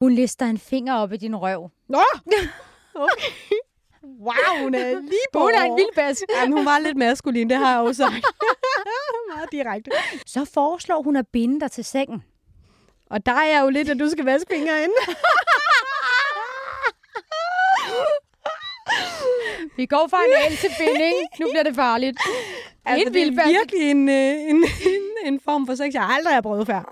Hun lister en finger op i din røv. Nå! Okay. Wow, hun er lige på. Hun er en vild bas. Jamen, hun var lidt maskulin, det har jeg jo sagt. Meget direkte. Så foreslår hun at binde dig til sengen. Og der er jo lidt, at du skal vaske fingre ind. Vi går fra en al til binding. Nu bliver det farligt. altså, Helt det er virkelig en, øh, en, en, en form for sex, jeg aldrig har prøvet før.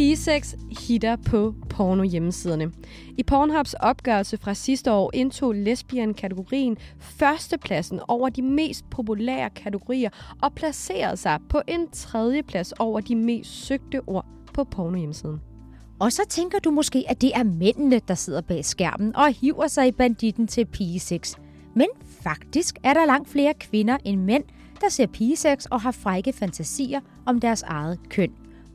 Pigesex hitter på porno hjemmesiderne. I Pornhubs opgørelse fra sidste år indtog lesbian-kategorien førstepladsen over de mest populære kategorier og placerede sig på en tredjeplads over de mest søgte ord på porno hjemmesiden. Og så tænker du måske, at det er mændene, der sidder bag skærmen og hiver sig i banditten til pigesex. Men faktisk er der langt flere kvinder end mænd, der ser pigesex og har frække fantasier om deres eget køn.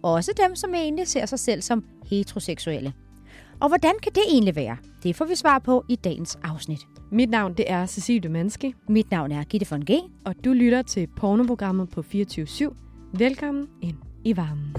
Også dem, som egentlig ser sig selv som heteroseksuelle. Og hvordan kan det egentlig være? Det får vi svar på i dagens afsnit. Mit navn det er Cecilie Demanski, Mit navn er Gitte von G. og du lytter til pornoprogrammet på 24 Velkommen ind i varmen.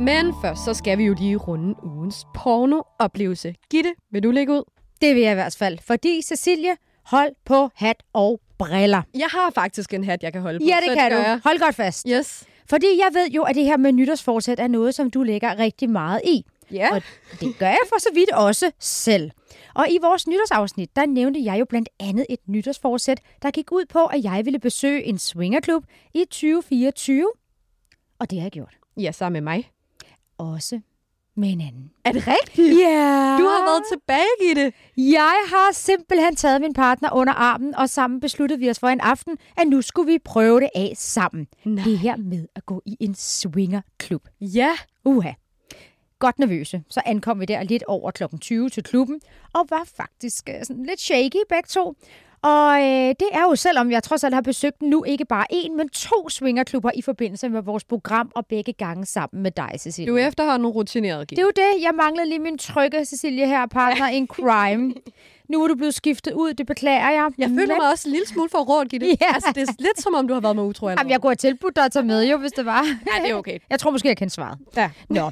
Men først så skal vi jo lige runde ugens pornooplevelse. Gitte, vil du lægge ud? Det vil jeg i hvert fald, fordi Cecilie, hold på hat og briller. Jeg har faktisk en hat, jeg kan holde på. Ja, det så kan gør du. Jeg. Hold godt fast. Yes. Fordi jeg ved jo, at det her med nytårsforsæt er noget, som du lægger rigtig meget i. Ja. Og det gør jeg for så vidt også selv. Og i vores nytårsafsnit, der nævnte jeg jo blandt andet et nytårsforsæt, der gik ud på, at jeg ville besøge en swingerklub i 2024. Og det har jeg gjort. Ja, sammen med mig. Også med en anden. Er det rigtigt? Ja. Du har været tilbage, Gitte. Jeg har simpelthen taget min partner under armen, og sammen besluttede vi os for en aften, at nu skulle vi prøve det af sammen. Nej. Det her med at gå i en swingerklub. Ja. Uha. Godt nervøse. Så ankom vi der lidt over kl. 20 til klubben, og var faktisk øh, sådan lidt shaky begge to. Og øh, det er jo, selvom jeg trods alt har besøgt nu ikke bare en, men to swingerklubber i forbindelse med vores program, og begge gange sammen med dig, Cecilie. Du er efterhånden rutineret, Det Gitte. er jo det. Jeg manglede lige min trygge, Cecilie her, partner in crime. Nu er du blevet skiftet ud, det beklager jeg. Jeg føler Men- mig også en lille smule for råd, Gitte. Ja. Altså, det er lidt som om, du har været med utro Jamen, jeg kunne have tilbudt dig at tage med, jo, hvis det var. Ja, det er okay. Jeg tror måske, jeg kendte svaret. Ja. Nå.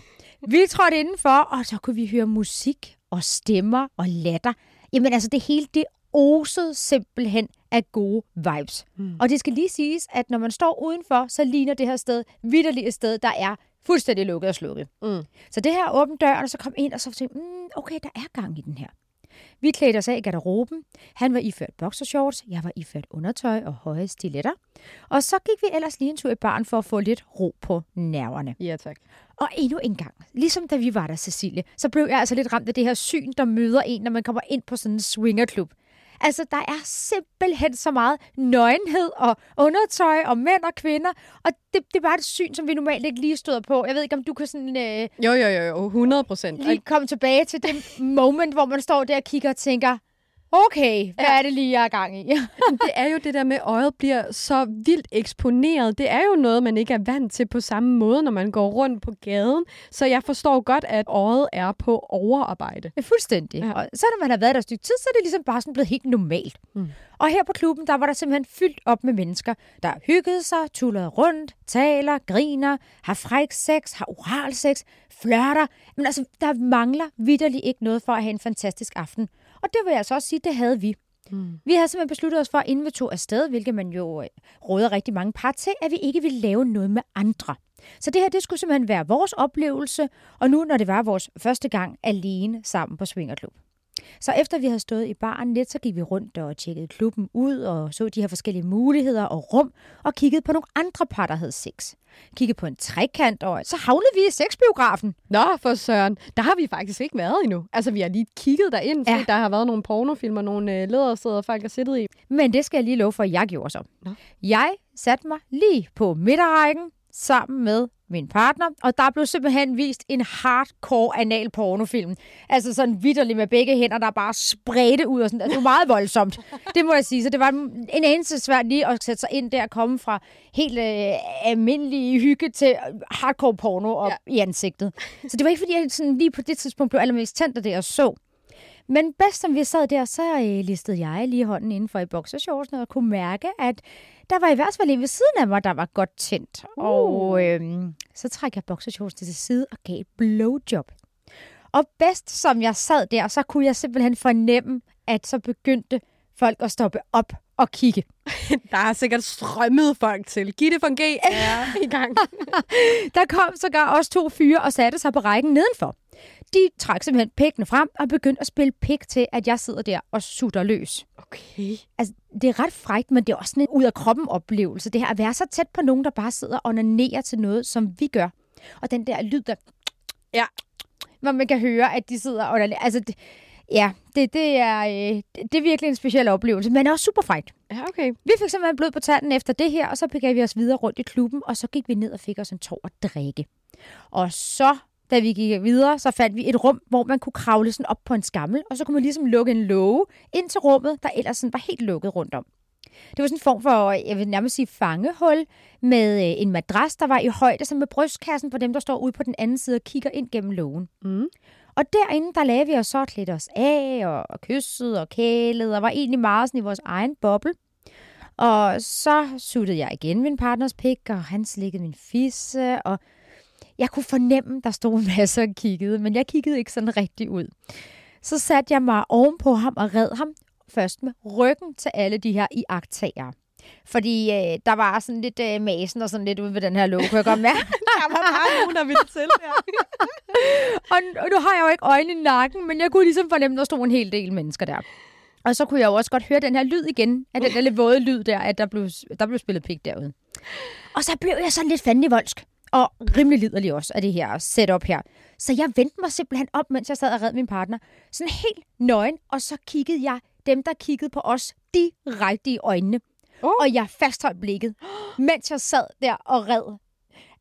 Vi trådte indenfor, og så kunne vi høre musik og stemmer og latter. Jamen altså, det hele, det osede simpelthen af gode vibes. Mm. Og det skal lige siges, at når man står udenfor, så ligner det her sted vidderligt et sted, der er fuldstændig lukket og slukket. Mm. Så det her åbne døren, og så kom ind, og så tænkte mm, okay, der er gang i den her. Vi klædte os af i garderoben. Han var iført boxershorts, jeg var iført undertøj og høje stiletter. Og så gik vi ellers lige en tur i baren for at få lidt ro på nerverne. Ja, tak. Og endnu en gang, ligesom da vi var der, Cecilie, så blev jeg altså lidt ramt af det her syn, der møder en, når man kommer ind på sådan en swingerklub. Altså, der er simpelthen så meget nøgenhed og undertøj og mænd og kvinder, og det, det er bare et syn, som vi normalt ikke lige støder på. Jeg ved ikke, om du kan sådan øh, Jo, jo, jo, jo. 100 procent. lige komme tilbage til det moment, hvor man står der og kigger og tænker, okay, hvad Ja. er det lige, jeg er gang i? det er jo det der med, at øjet bliver så vildt eksponeret. Det er jo noget, man ikke er vant til på samme måde, når man går rundt på gaden. Så jeg forstår godt, at øjet er på overarbejde. Ja, fuldstændig. Ja. Og så når man har været der et stykke tid, så er det ligesom bare sådan blevet helt normalt. Mm. Og her på klubben, der var der simpelthen fyldt op med mennesker, der hyggede sig, tullede rundt, taler, griner, har fræk sex, har oral sex, flørter. Men altså, der mangler vidderligt ikke noget for at have en fantastisk aften. Og det vil jeg altså også sige, det havde vi. Mm. Vi havde simpelthen besluttet os for, inden vi tog afsted, hvilket man jo øh, råder rigtig mange par til, at vi ikke ville lave noget med andre. Så det her, det skulle simpelthen være vores oplevelse, og nu, når det var vores første gang alene sammen på Swingerklub. Så efter vi havde stået i baren lidt, så gik vi rundt og tjekkede klubben ud og så de her forskellige muligheder og rum og kiggede på nogle andre par, der havde sex. Kiggede på en trekant, og så havnede vi i sexbiografen. Nå, for søren. Der har vi faktisk ikke været endnu. Altså, vi har lige kigget derind, fordi Ja. der har været nogle pornofilmer, nogle øh, lædersæder, folk har siddet i. Men det skal jeg lige love for, at jeg gjorde så. Nå. Jeg satte mig lige på midterrækken, sammen med min partner, og der blev simpelthen vist en hardcore anal pornofilm. Altså sådan vidderligt med begge hænder, der bare spredte ud og sådan. Altså, det var meget voldsomt, det må jeg sige. Så det var en eneste svært lige at sætte sig ind der og komme fra helt øh, almindelig hygge til hardcore porno op ja. i ansigtet. Så det var ikke, fordi jeg sådan lige på det tidspunkt blev allermest tændt af det, jeg så. Men bedst som vi sad der, så øh, listede jeg lige hånden inden for i boxershortsene og kunne mærke, at der var i hvert fald en ved siden af mig, der var godt tændt. Uh. Og øh, så trækker jeg boxershortsene til side og gav et blowjob. Og bedst som jeg sad der, så kunne jeg simpelthen fornemme, at så begyndte folk at stoppe op og kigge. Der er sikkert strømmet folk til. Giv det for en G er i gang. der kom sågar også to fyre og satte sig på rækken nedenfor. De trak simpelthen pækkene frem og begyndte at spille pæk til, at jeg sidder der og sutter løs. Okay. Altså, det er ret frægt, men det er også sådan en ud af kroppen oplevelse. Det her at være så tæt på nogen, der bare sidder og onanerer til noget, som vi gør. Og den der lyd, der... Ja. Hvor man kan høre, at de sidder og onanerer. Altså, det, ja, det, det, er, øh, det er virkelig en speciel oplevelse, men også super frægt. Ja, okay. Vi fik simpelthen blod på tanden efter det her, og så begav vi os videre rundt i klubben, og så gik vi ned og fik os en tår at drikke. Og så da vi gik videre, så fandt vi et rum, hvor man kunne kravle sådan op på en skammel, og så kunne man ligesom lukke en låge ind til rummet, der ellers sådan var helt lukket rundt om. Det var sådan en form for, jeg vil nærmest sige, fangehul med øh, en madras, der var i højde, som med brystkassen på dem, der står ude på den anden side og kigger ind gennem lågen. Mm. Og derinde, der lavede vi os så lidt os af, og, og kyssede og kælede, og var egentlig meget sådan i vores egen boble. Og så suttede jeg igen min partners pik, og han slikkede min fisse, og jeg kunne fornemme, der stod masser og kiggede, men jeg kiggede ikke sådan rigtig ud. Så satte jeg mig ovenpå ham og red ham først med ryggen til alle de her iagtager. Fordi øh, der var sådan lidt øh, masen og sådan lidt ude ved den her låge, kunne jeg godt mærke. der var bare nogen, der ville til her. og, nu har jeg jo ikke øjne i nakken, men jeg kunne ligesom fornemme, at der stod en hel del mennesker der. Og så kunne jeg jo også godt høre den her lyd igen, af den der lidt våde lyd der, at der blev, der blev spillet pik derude. Og så blev jeg sådan lidt fandelig voldsk og rimelig liderlig også af det her setup her. Så jeg vendte mig simpelthen op, mens jeg sad og red min partner. Sådan helt nøgen, og så kiggede jeg dem, der kiggede på os direkte i øjnene. Oh. Og jeg fastholdt blikket, mens jeg sad der og red.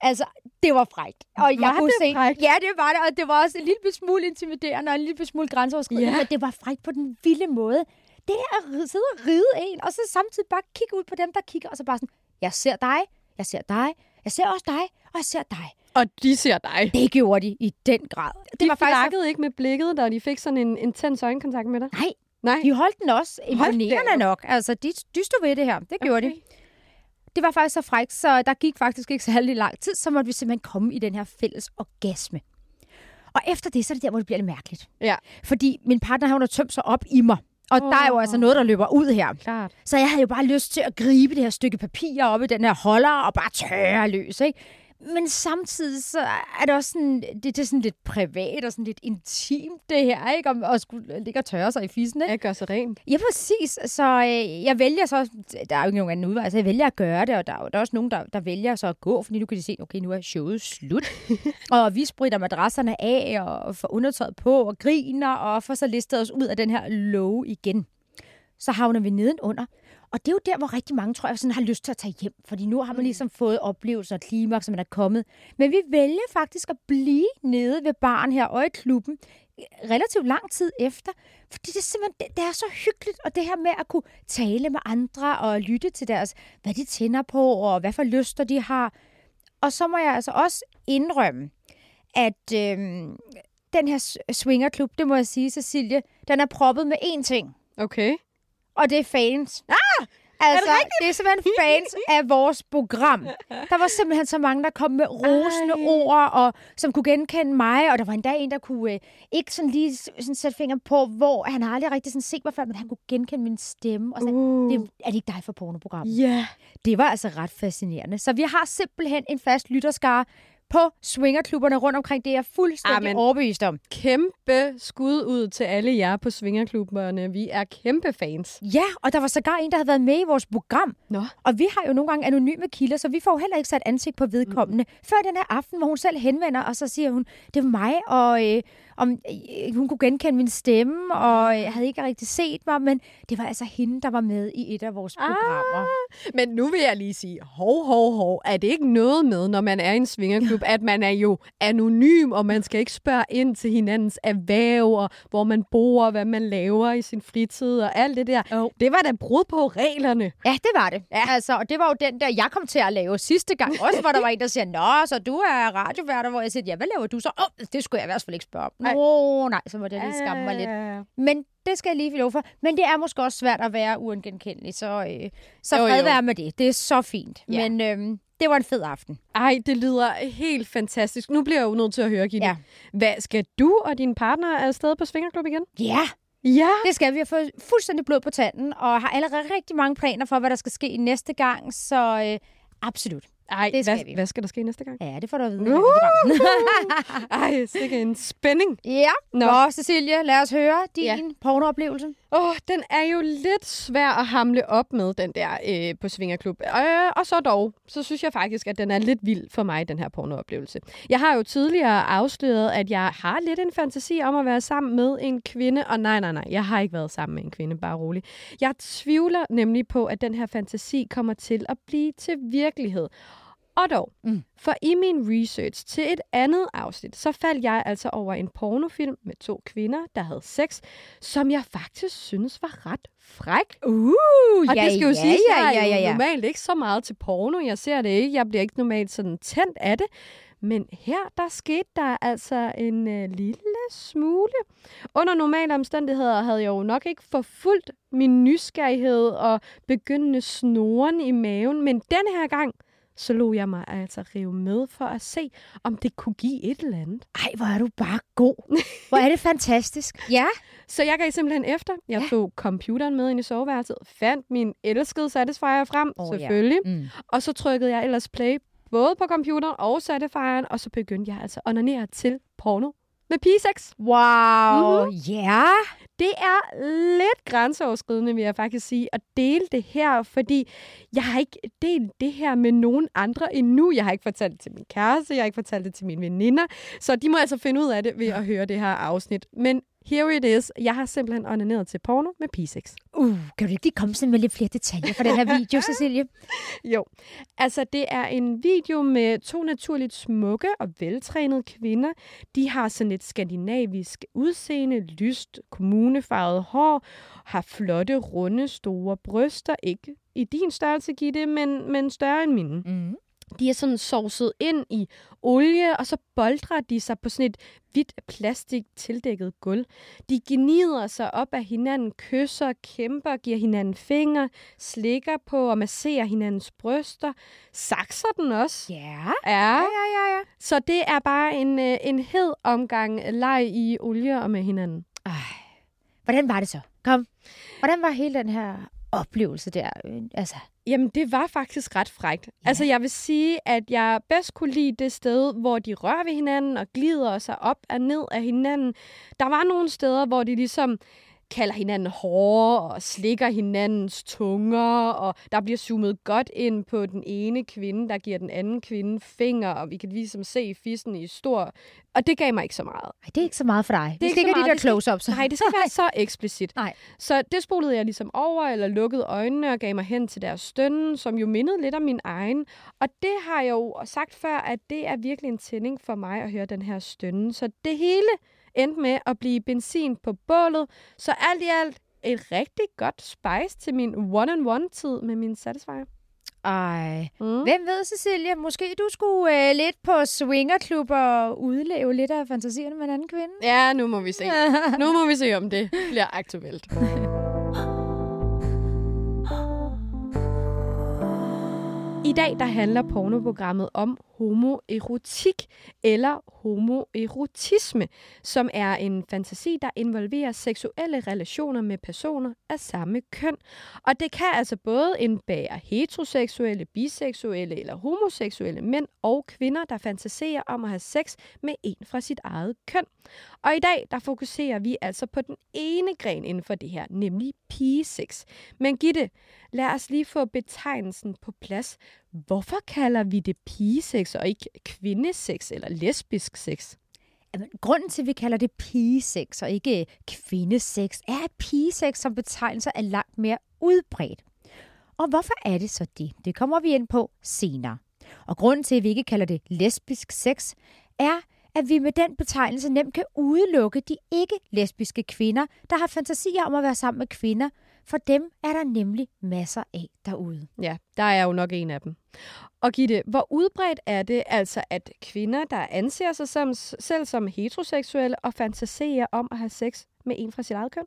Altså, det var frækt. Og jeg var kunne det se, frækt? Ja, det var det, og det var også en lille smule intimiderende og en lille smule grænseoverskridende, ja. men det var frækt på den vilde måde. Det er at sidde og ride en, og så samtidig bare kigge ud på dem, der kigger, og så bare sådan, jeg ser dig, jeg ser dig, jeg ser også dig, og jeg ser dig. Og de ser dig. Det gjorde de i den grad. Det de var faktisk... ikke med blikket, da de fik sådan en intens øjenkontakt med dig? Nej, Nej. de holdt den også imponerende nok. Altså, de, de stod ved det her. Det gjorde okay. de. Det var faktisk så frækt, så der gik faktisk ikke særlig lang tid, så måtte vi simpelthen komme i den her fælles orgasme. Og efter det, så er det der, hvor det bliver lidt mærkeligt. Ja. Fordi min partner, har tømt sig op i mig. Og oh. der er jo altså noget, der løber ud her. Klart. Så jeg havde jo bare lyst til at gribe det her stykke papir op i den her holder og bare tørre løs, ikke? Men samtidig så er det også sådan, det, det er sådan lidt privat og sådan lidt intimt det her, ikke? Om at skulle ligge og tørre sig i fissen, ikke? Jeg gør sig rent. Ja, præcis. Så øh, jeg vælger så, der er jo ikke nogen anden udvej, så jeg vælger at gøre det, og der, der er også nogen, der, der vælger så at gå, fordi nu kan de se, okay, nu er showet slut. og vi spritter madrasserne af og får undertøjet på og griner og får så listet os ud af den her love igen. Så havner vi nedenunder, og det er jo der, hvor rigtig mange, tror jeg, sådan har lyst til at tage hjem. Fordi nu har man mm. ligesom fået oplevelser og klimaks, som man er kommet. Men vi vælger faktisk at blive nede ved baren her og i klubben relativt lang tid efter. Fordi det er simpelthen, det, det er så hyggeligt. Og det her med at kunne tale med andre og lytte til deres, hvad de tænder på, og hvad for lyster de har. Og så må jeg altså også indrømme, at øhm, den her swingerklub, det må jeg sige, Cecilie, den er proppet med én ting. Okay og det er fans. Ah! Altså, er det, det er simpelthen fans af vores program. Der var simpelthen så mange, der kom med rosende Ej. ord, og som kunne genkende mig, og der var endda en, der kunne øh, ikke sådan lige sådan sætte fingeren på, hvor han har aldrig rigtig sådan set mig før, men han kunne genkende min stemme. Og så, uh. det, er det ikke dig for pornoprogrammet? Ja. Yeah. Det var altså ret fascinerende. Så vi har simpelthen en fast lytterskare på swingerklubberne rundt omkring. Det er jeg fuldstændig Amen. overbevist om. Kæmpe skud ud til alle jer på svingerklubberne. Vi er kæmpe fans. Ja, og der var sågar en, der havde været med i vores program. Nå. Og vi har jo nogle gange anonyme kilder, så vi får jo heller ikke sat ansigt på vedkommende. Mm. Før den her aften, hvor hun selv henvender, og så siger hun, det er mig, og øh, om øh, hun kunne genkende min stemme, og øh, havde ikke rigtig set mig, men det var altså hende, der var med i et af vores programmer. Men nu vil jeg lige sige, hov, hov, hov, er det ikke noget med, når man er i en svingerklub, at man er jo anonym, og man skal ikke spørge ind til hinandens erhverv, og hvor man bor, og hvad man laver i sin fritid, og alt det der. Jo. Det var da brud på reglerne. Ja, det var det. Ja. Altså, og det var jo den der, jeg kom til at lave sidste gang også, hvor der var en, der siger, Nå, så du er radioværter, hvor jeg siger, ja, hvad laver du så? Åh, oh, det skulle jeg i hvert fald ikke spørge om. Nej. Nå, nej, så må det lige skamme mig lidt. Men det skal jeg lige love for. Men det er måske også svært at være uangenkendelig, så, øh, så fred være med det. Det er så fint. Ja. Men øhm, det var en fed aften. Ej, det lyder helt fantastisk. Nu bliver jeg jo nødt til at høre, Gitte. Ja. Hvad skal du og din partner afsted på svingerklub igen? Ja, Ja. det skal vi. have fået fuldstændig blod på tanden, og har allerede rigtig mange planer for, hvad der skal ske næste gang. Så øh, absolut. Ej, Det skal hvad, vi. hvad skal der ske næste gang? Ja, det får du at vide. Uh! Ej, sikke en spænding. ja, Nå. Nå, Cecilie, lad os høre din ja. pornooplevelse. Åh, oh, den er jo lidt svær at hamle op med, den der øh, på Svingerklub. Øh, og så dog, så synes jeg faktisk, at den er lidt vild for mig, den her pornooplevelse. Jeg har jo tidligere afsløret, at jeg har lidt en fantasi om at være sammen med en kvinde. Og nej, nej, nej, jeg har ikke været sammen med en kvinde, bare rolig. Jeg tvivler nemlig på, at den her fantasi kommer til at blive til virkelighed. Og dog, mm. For i min research til et andet afsnit, så faldt jeg altså over en pornofilm med to kvinder, der havde sex, som jeg faktisk synes var ret fræk. Uh, Og ja, det skal jo ja, sige, ja, jeg ja, er ja, ja. normalt ikke så meget til porno. Jeg ser det ikke. Jeg bliver ikke normalt sådan tændt af det. Men her, der skete der altså en øh, lille smule. Under normale omstændigheder havde jeg jo nok ikke forfulgt min nysgerrighed og begyndende snoren i maven. Men den her gang, så lå jeg mig altså rive med for at se, om det kunne give et eller andet. Ej, hvor er du bare god. Hvor er det fantastisk. Ja. Så jeg gav simpelthen efter. Jeg Ja. tog computeren med ind i soveværelset, fandt min elskede Satisfyer frem, ja. selvfølgelig. Mm. Og så trykkede jeg ellers play både på computeren og Satisfyeren, og så begyndte jeg altså at onanere til porno med P6. Wow. Mhm. Ja. Det er lidt grænseoverskridende, vil jeg faktisk sige, at dele det her, fordi jeg har ikke delt det her med nogen andre endnu. Jeg har ikke fortalt det til min kæreste, jeg har ikke fortalt det til mine veninder, så de må altså finde ud af det ved at høre det her afsnit. Men here it is. Jeg har simpelthen onaneret til porno med P6. Uh, kan du ikke lige komme sådan med lidt flere detaljer fra den her video, Cecilie? Jo, altså det er en video med to naturligt smukke og veltrænede kvinder. De har sådan et skandinavisk udseende, lyst, kommunefarvet hår, har flotte, runde, store bryster. Ikke i din størrelse, Gitte, men, men større end mine. Mm. De er sådan sovset ind i olie, og så boldrer de sig på sådan et hvidt plastik tildækket gulv. De gnider sig op af hinanden, kysser, kæmper, giver hinanden fingre, slikker på og masserer hinandens bryster. Sakser den også. Ja. Ja, Ja, ja, ja. så det er bare en, øh, en hed omgang leg i olie og med hinanden. Ej. Hvordan var det så? Kom. Hvordan var hele den her oplevelse der? Øh, Altså, Jamen, det var faktisk ret frægt. Ja. Altså, jeg vil sige, at jeg bedst kunne lide det sted, hvor de rører ved hinanden og glider sig op og ned af hinanden. Der var nogle steder, hvor de ligesom kalder hinanden hårde og slikker hinandens tunger, og der bliver zoomet godt ind på den ene kvinde, der giver den anden kvinde finger, og vi kan ligesom se fissen i stor... Og det gav mig ikke så meget. ej, det er ikke så meget for dig. Det, ikke så ikke have de der close-ups. Nej, det skal være så eksplicit. Nej. Så det spolede jeg ligesom over, eller lukkede øjnene og gav mig hen til deres stønnen, som jo mindede lidt om min egen. Og det har jeg jo sagt før, at det er virkelig en tænding for mig at høre den her stønnen. Så det hele endte med at blive benzin på bålet. Så alt i alt et rigtig godt spice til min one-on-one-tid med min Satisfyer. Ej. Mm. Hvem ved, Cecilie? Måske du skulle øh, lidt på swingerklub og udleve lidt af fantasierne med en anden kvinde? Ja, nu må vi se. Nu må vi se, om det bliver aktuelt. I dag der handler pornoprogrammet om homoerotik eller homoerotisme, som er en fantasi, der involverer seksuelle relationer med personer af samme køn. Og det kan altså både indbære heteroseksuelle, biseksuelle eller homoseksuelle mænd og kvinder, der fantaserer om at have sex med en fra sit eget køn. Og i dag, der fokuserer vi altså på den ene gren inden for det her, nemlig pigesex. Men Gitte, lad os lige få betegnelsen på plads. Hvorfor kalder vi det pigesex og ikke kvindesex eller lesbisk sex? Jamen, grunden til, at vi kalder det pigesex og ikke kvindesex, er, at pigesex som betegnelse er langt mere udbredt. Og hvorfor er det så det? Det kommer vi ind på senere. Og grunden til, at vi ikke kalder det lesbisk sex, er, at vi med den betegnelse nemt kan udelukke de ikke-lesbiske kvinder, der har fantasier om at være sammen med kvinder, for dem er der nemlig masser af derude. Ja, der er jo nok en af dem. Og Gitte, hvor udbredt er det altså, at kvinder, der anser sig som, selv som heteroseksuelle og fantaserer om at have sex med en fra sit eget køn?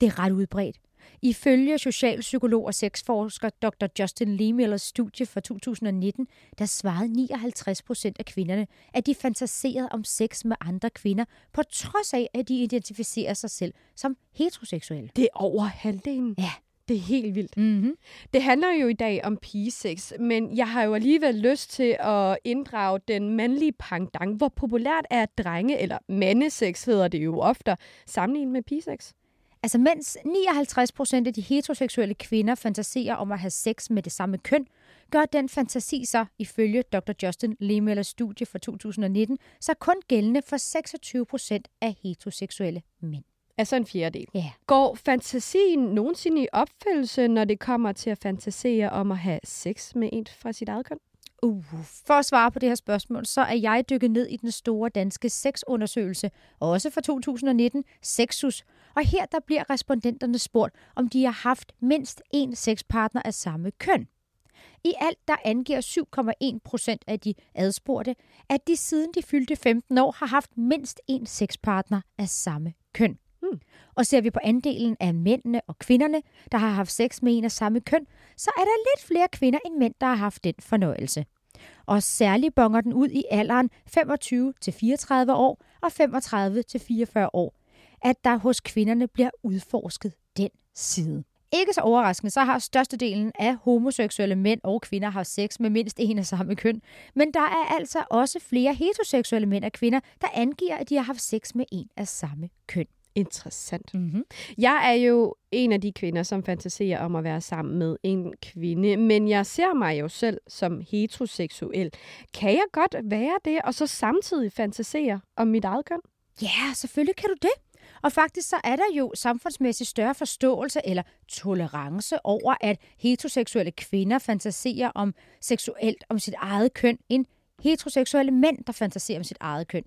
Det er ret udbredt. Ifølge socialpsykolog og sexforsker Dr. Justin Lemillers studie fra 2019, der svarede 59 procent af kvinderne, at de fantaserede om sex med andre kvinder, på trods af, at de identificerer sig selv som heteroseksuelle. Det er over halvdelen. Ja. Det er helt vildt. Mm-hmm. Det handler jo i dag om pigesex, men jeg har jo alligevel lyst til at inddrage den mandlige pangdang. Hvor populært er drenge, eller mandesex hedder det jo ofte, sammenlignet med pigesex? Altså mens 59 procent af de heteroseksuelle kvinder fantaserer om at have sex med det samme køn, gør den fantasi sig, ifølge Dr. Justin Lehmellers studie fra 2019, så kun gældende for 26 procent af heteroseksuelle mænd. Altså en fjerdedel. Ja. Går fantasien nogensinde i opfyldelse, når det kommer til at fantasere om at have sex med en fra sit eget køn? Uh, for at svare på det her spørgsmål, så er jeg dykket ned i den store danske sexundersøgelse, også fra 2019, Sexus. Og her der bliver respondenterne spurgt, om de har haft mindst én sexpartner af samme køn. I alt der angiver 7,1 procent af de adspurgte, at de siden de fyldte 15 år har haft mindst én sexpartner af samme køn. Hmm. Og ser vi på andelen af mændene og kvinderne, der har haft sex med en af samme køn, så er der lidt flere kvinder end mænd, der har haft den fornøjelse. Og særligt bonger den ud i alderen 25-34 år og 35-44 år, at der hos kvinderne bliver udforsket den side. Ikke så overraskende, så har størstedelen af homoseksuelle mænd og kvinder har sex med mindst en af samme køn. Men der er altså også flere heteroseksuelle mænd og kvinder, der angiver, at de har haft sex med en af samme køn. Interessant. Mm-hmm. Jeg er jo en af de kvinder, som fantaserer om at være sammen med en kvinde, men jeg ser mig jo selv som heteroseksuel. Kan jeg godt være det, og så samtidig fantasere om mit eget køn? Ja, selvfølgelig kan du det. Og faktisk så er der jo samfundsmæssigt større forståelse eller tolerance over, at heteroseksuelle kvinder fantaserer om seksuelt om sit eget køn, end heteroseksuelle mænd, der fantaserer om sit eget køn.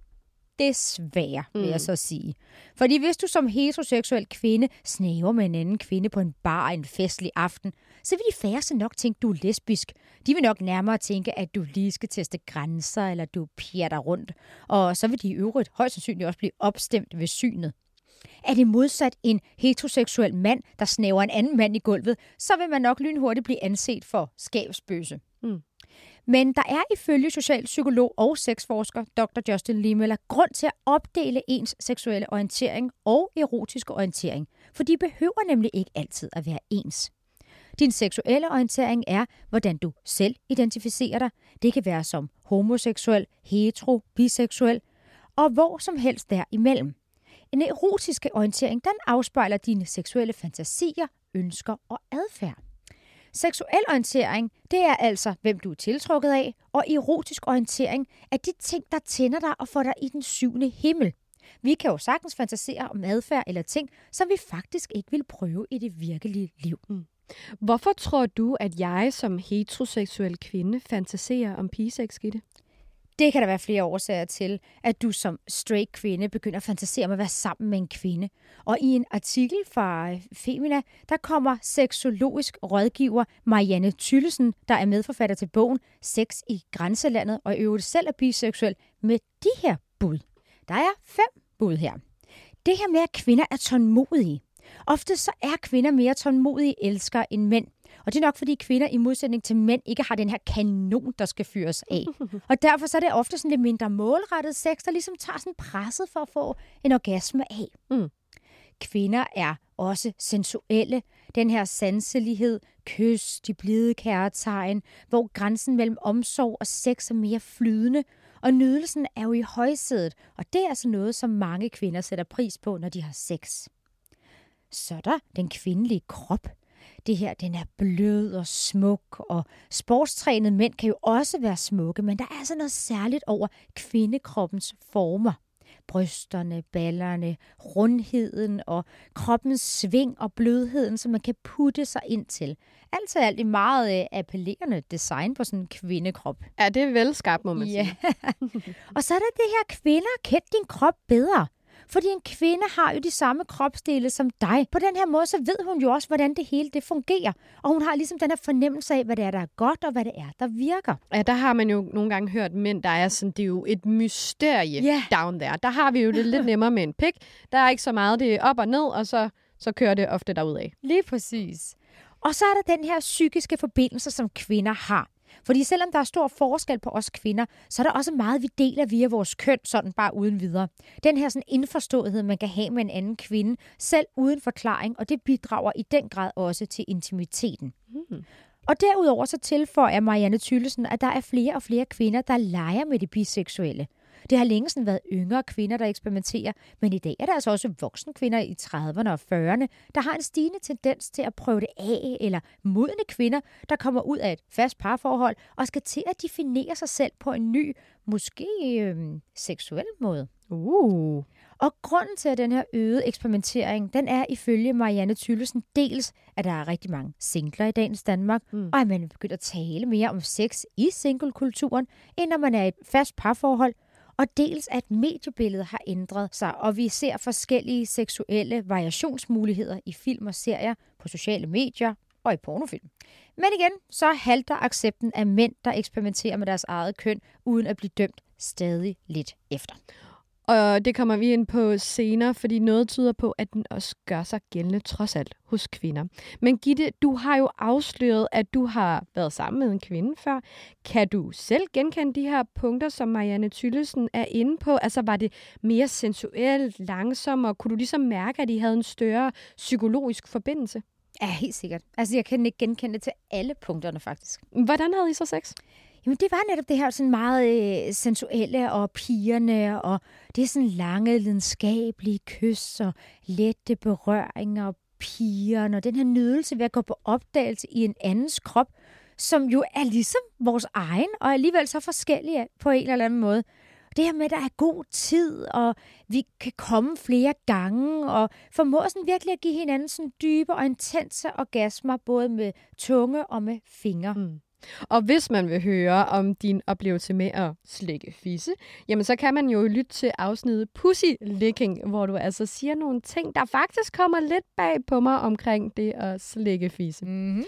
Desværre, vil jeg Mm. så sige. Fordi hvis du som heteroseksuel kvinde snæver med en anden kvinde på en bar en festlig aften, så vil de færreste nok tænke, du er lesbisk. De vil nok nærmere tænke, at du lige skal teste grænser, eller du pjatter rundt. Og så vil de i øvrigt højst sandsynligt også blive opstemt ved synet. Er det modsat en heteroseksuel mand, der snæver en anden mand i gulvet, så vil man nok lynhurtigt blive anset for skabsbøse. Mm. Men der er ifølge socialpsykolog og sexforsker Dr. Justin Limøller grund til at opdele ens seksuelle orientering og erotiske orientering, for de behøver nemlig ikke altid at være ens. Din seksuelle orientering er, hvordan du selv identificerer dig. Det kan være som homoseksuel, hetero, biseksuel og hvor som helst derimellem. En erotisk orientering den afspejler dine seksuelle fantasier, ønsker og adfærd. Seksuel orientering, det er altså, hvem du er tiltrukket af, og erotisk orientering er de ting, der tænder dig og får dig i den syvende himmel. Vi kan jo sagtens fantasere om adfærd eller ting, som vi faktisk ikke vil prøve i det virkelige liv. Mm. Hvorfor tror du, at jeg som heteroseksuel kvinde fantaserer om pigesex, Gitte? Det kan der være flere årsager til, at du som straight kvinde begynder at fantasere om at være sammen med en kvinde. Og i en artikel fra øh, Femina, der kommer seksologisk rådgiver Marianne Tyllesen, der er medforfatter til bogen Sex i grænselandet og i øvrigt selv er biseksuel, med de her bud. Der er fem bud her. Det her med, at kvinder er tålmodige. Ofte så er kvinder mere tålmodige elskere end mænd. Og det er nok, fordi kvinder i modsætning til mænd ikke har den her kanon, der skal fyres af. og derfor så er det ofte sådan lidt mindre målrettet sex, der ligesom tager sådan presset for at få en orgasme af. Mm. Kvinder er også sensuelle. Den her sanselighed, kys, de blide kærtegn, hvor grænsen mellem omsorg og sex er mere flydende. Og nydelsen er jo i højsædet, og det er altså noget, som mange kvinder sætter pris på, når de har sex. Så er der den kvindelige krop. Det her, den er blød og smuk, og sportstrænede mænd kan jo også være smukke, men der er altså noget særligt over kvindekroppens former. Brysterne, ballerne, rundheden og kroppens sving og blødheden, som man kan putte sig ind til. Altså alt i meget øh, appellerende design på sådan en kvindekrop. Ja, det er velskabt, må man Ja. sige. og så er der det her kvinder, kend din krop bedre. Fordi en kvinde har jo de samme kropsdele som dig. På den her måde, så ved hun jo også, hvordan det hele det fungerer. Og hun har ligesom den her fornemmelse af, hvad det er, der er godt, og hvad det er, der virker. Ja, der har man jo nogle gange hørt mænd, der er sådan, det er jo et mysterie Ja. down there. Der har vi jo det lidt nemmere med en pik. Der er ikke så meget, det er op og ned, og så, så kører det ofte derudad. Lige præcis. Og så er der den her psykiske forbindelse, som kvinder har. Fordi selvom der er stor forskel på os kvinder, så er der også meget, vi deler via vores køn, sådan bare uden videre. Den her sådan indforståethed, man kan have med en anden kvinde, selv uden forklaring, og det bidrager i den grad også til intimiteten. Mm. Og derudover så tilføjer Marianne Tyllesen, at der er flere og flere kvinder, der leger med det biseksuelle. Det har længe sådan været yngre kvinder, der eksperimenterer, men i dag er der altså også voksne kvinder i 30'erne og 40'erne, der har en stigende tendens til at prøve det af, eller modne kvinder, der kommer ud af et fast parforhold og skal til at definere sig selv på en ny, måske øh, seksuel måde. Uh. Og grunden til at den her øgede eksperimentering, den er ifølge Marianne Tyllesen dels, at der er rigtig mange singler i dagens Danmark, Mm. og at man er begyndt at tale mere om sex i singlekulturen, end når man er i et fast parforhold, og dels at mediebilledet har ændret sig, og vi ser forskellige seksuelle variationsmuligheder i film og serier, på sociale medier og i pornofilm. Men igen, så halter accepten af mænd, der eksperimenterer med deres eget køn, uden at blive dømt stadig lidt efter. Og det kommer vi ind på senere, fordi noget tyder på, at den også gør sig gældende trods alt hos kvinder. Men Gitte, du har jo afsløret, at du har været sammen med en kvinde før. Kan du selv genkende de her punkter, som Marianne Tyllesen er inde på? Altså var det mere sensuelt, langsommere? Kunne du ligesom mærke, at I havde en større psykologisk forbindelse? Ja, helt sikkert. Altså, jeg kan ikke genkende det til alle punkterne, faktisk. Hvordan havde I så sex? Jamen, det var netop det her sådan meget øh, sensuelle og pigerne, og det er sådan lange, lidenskabelige kys og lette berøringer og pigerne, og den her nydelse ved at gå på opdagelse i en andens krop, som jo er ligesom vores egen, og alligevel så forskellige på en eller anden måde. Det her med, at der er god tid, og vi kan komme flere gange, og formå sådan virkelig at give hinanden sådan dybe og intense orgasmer, både med tunge og med fingre. Mm. Og hvis man vil høre om din oplevelse med at slikke fisse, jamen så kan man jo lytte til afsnittet Pussy Licking, hvor du altså siger nogle ting, der faktisk kommer lidt bag på mig omkring det at slikke fisse. Mm-hmm.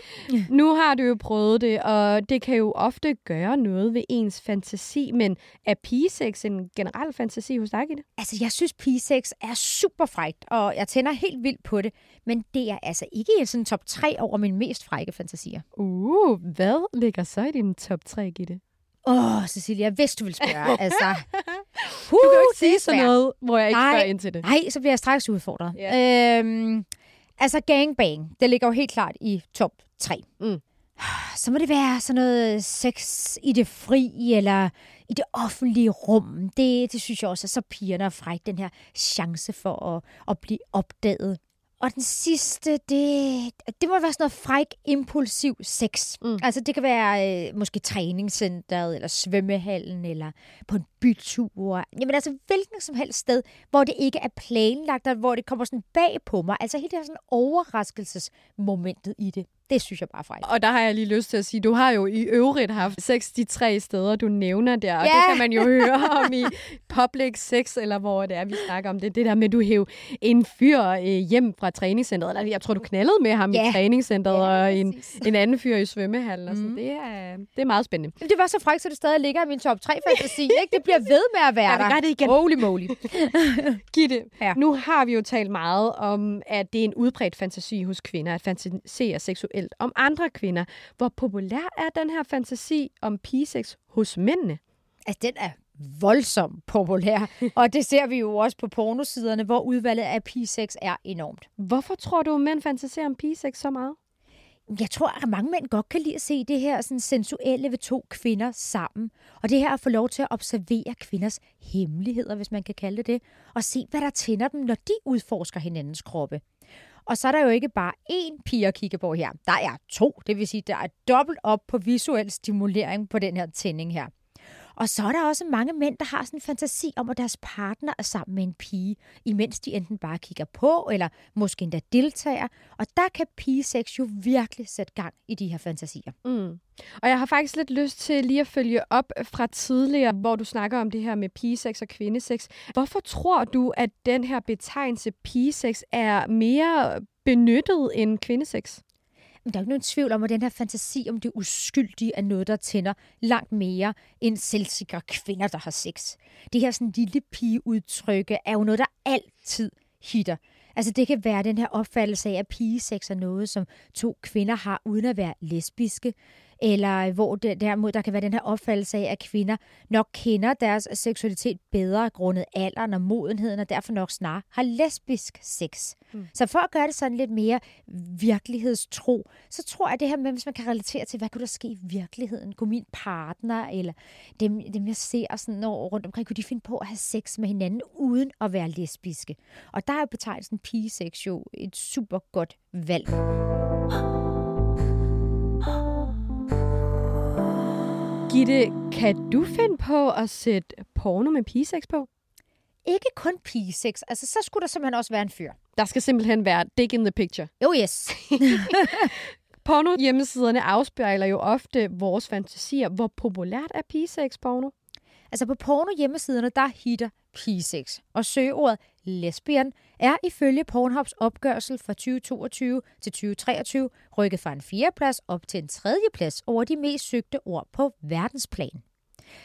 Nu har du jo prøvet det, og det kan jo ofte gøre noget ved ens fantasi, men er pigesex en generel fantasi hos dig, Gitte? Altså, jeg synes, P6 er super frækt, og jeg tænder helt vildt på det. Men det er altså ikke sådan top 3 over mine mest frække fantasier. Uh, hvad ligger så i din top 3, Gitte? Åh, oh, Cecilia, hvis du vil spørge, altså... Du kan jo ikke sige sådan noget, hvor jeg ikke Nej. spørger ind til det. Nej, så bliver jeg straks udfordret. Ja. Øhm, altså, gangbang, det ligger jo helt klart i top 3. Mm. Så må det være sådan noget sex i det fri, eller i det offentlige rum. Det, det synes jeg også er så pigerne og frækt, den her chance for at, at blive opdaget. Og den sidste, det, det må være sådan noget fræk, impulsiv sex. Mm. Altså det kan være øh, måske træningscenteret, eller svømmehallen, eller på en bytur. Jamen altså hvilken som helst sted, hvor det ikke er planlagt, og hvor det kommer sådan bag på mig. Altså hele det her sådan overraskelsesmomentet i det. Det synes jeg bare frækt. Og der har jeg lige lyst til at sige, du har jo i øvrigt haft 63 steder, du nævner der, og Ja. det kan man jo høre om i public sex, eller hvor det er, vi snakker om det. Det der med, at du hæv en fyr øh, hjem fra træningscenteret, eller jeg tror, du knaldede med ham Ja. i træningscenteret, Ja, og en, præcis. en anden fyr i svømmehallen. Og sådan. Mhm. Det, er, det er meget spændende. Det var så frækt, så det stadig ligger i min top 3 fantasi. Ikke? Det bliver ved med at være Ja, der. gør det igen. Holy moly. Gitte, Ja. nu har vi jo talt meget om, at det er en udbredt fantasi hos kvinder, at fantasere seksuelt seksuelt om andre kvinder. Hvor populær er den her fantasi om pigesex hos mændene? Altså, den er voldsomt populær, og det ser vi jo også på pornosiderne, hvor udvalget af pigesex er enormt. Hvorfor tror du, at mænd fantaserer om pigesex så meget? Jeg tror, at mange mænd godt kan lide at se det her sådan sensuelle ved to kvinder sammen. Og det her at få lov til at observere kvinders hemmeligheder, hvis man kan kalde det det. Og se, hvad der tænder dem, når de udforsker hinandens kroppe. Og så er der jo ikke bare én pige at kigge på her. Der er to. Det vil sige, der er dobbelt op på visuel stimulering på den her tænding her. Og så er der også mange mænd, der har sådan en fantasi om, at deres partner er sammen med en pige, imens de enten bare kigger på, eller måske endda deltager. Og der kan pigesex jo virkelig sætte gang i de her fantasier. Mm. Og jeg har faktisk lidt lyst til lige at følge op fra tidligere, hvor du snakker om det her med pigesex og kvindesex. Hvorfor tror du, at den her betegnelse pigesex er mere benyttet end kvindesex? Men der er jo ikke nogen tvivl om, at den her fantasi om det uskyldige er noget, der tænder langt mere end selvsikre kvinder, der har sex. Det her sådan lille pigeudtrykke er jo noget, der altid hitter. Altså det kan være den her opfattelse af, at pigesex er noget, som to kvinder har, uden at være lesbiske eller hvor det, derimod der kan være den her opfattelse af, at kvinder nok kender deres seksualitet bedre grundet alderen og modenheden, og derfor nok snarere har lesbisk sex. Mm. Så for at gøre det sådan lidt mere virkelighedstro, så tror jeg det her med, hvis man kan relatere til, hvad kunne der ske i virkeligheden? Kunne min partner, eller dem, dem jeg ser sådan over rundt omkring, kunne de finde på at have sex med hinanden, uden at være lesbiske? Og der er betegnelsen pigesex jo et super godt valg. Gitte, kan du finde på at sætte porno med pigesex på? Ikke kun pigesex. Altså, så skulle der simpelthen også være en fyr. Der skal simpelthen være dick in the picture. Oh yes. porno hjemmesiderne afspejler jo ofte vores fantasier. Hvor populært er pigesex porno? Altså på porno hjemmesiderne, der hitter pigesex. Og søgeordet lesbian er ifølge Pornhubs opgørelse fra 2022 til 2023 rykket fra en fjerdeplads op til en tredjeplads over de mest søgte ord på verdensplan.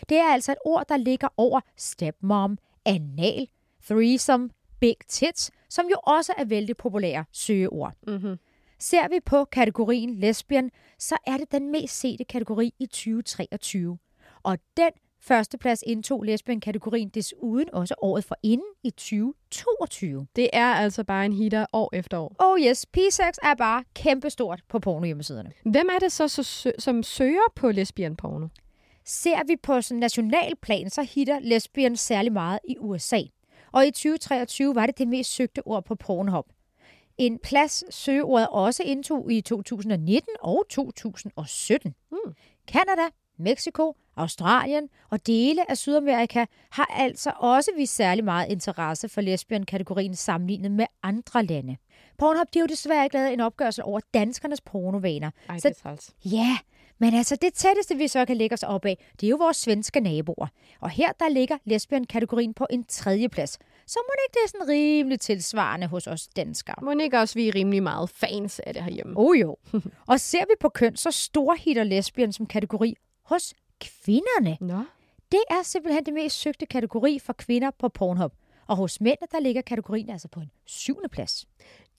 Det er altså et ord, der ligger over stepmom, anal, threesome, big tits, som jo også er vældig populære søgeord. Mm-hmm. Ser vi på kategorien lesbian, så er det den mest sete kategori i 2023. Og den Førsteplads indtog lesbian-kategorien desuden også året for inden i 2022. Det er altså bare en hitter år efter år. Oh yes, P6 er bare kæmpestort på pornohjemmesiderne. Hvem er det så, så som søger på lesbian-porno? Ser vi på sådan national plan, så hitter lesbian særlig meget i USA. Og i 2023 var det det mest søgte ord på Pornhub. En plads søgeordet også indtog i 2019 og 2017. Hmm. Canada, Mexico, Australien og dele af Sydamerika har altså også vist særlig meget interesse for lesbian-kategorien sammenlignet med andre lande. Pornhub de har jo desværre ikke lavet en opgørelse over danskernes pornovaner. Ej, så, det er Ja, men altså det tætteste, vi så kan lægge os op af, det er jo vores svenske naboer. Og her der ligger lesbian-kategorien på en tredje plads. Så må det ikke det er sådan rimelig tilsvarende hos os danskere. Må ikke også vi er rimelig meget fans af det herhjemme? Oh jo. og ser vi på køn, så storhitter lesbian som kategori hos kvinderne. Nå. Det er simpelthen det mest søgte kategori for kvinder på Pornhub. Og hos mænd, der ligger kategorien altså på en syvende plads.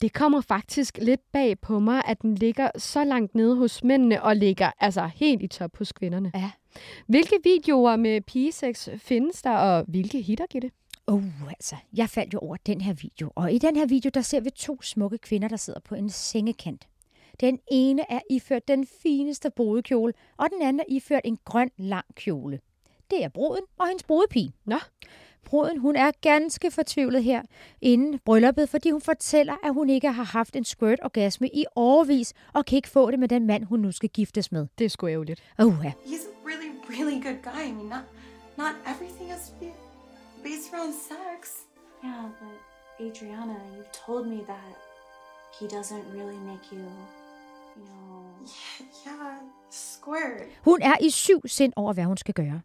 Det kommer faktisk lidt bag på mig, at den ligger så langt nede hos mændene og ligger altså helt i top hos kvinderne. Ja. Hvilke videoer med pigesex findes der, og hvilke hitter giver det? Oh, altså, jeg faldt jo over den her video. Og i den her video, der ser vi to smukke kvinder, der sidder på en sengekant. Den ene er iført den fineste brudekjole, og den anden er iført en grøn lang kjole. Det er bruden og hendes brudepige. Nå. Bruden hun er ganske fortvivlet her inden brylluppet, fordi hun fortæller, at hun ikke har haft en squirt orgasme i årvis, og kan ikke få det med den mand, hun nu skal giftes med. Det er sgu ærgerligt. Oh, ja. He's a really, really good guy. I mean, not, not everything has to be based around sex. Yeah, but Adriana, you've told me that he doesn't really make you Hun er i syv sind over, hvad hun skal gøre.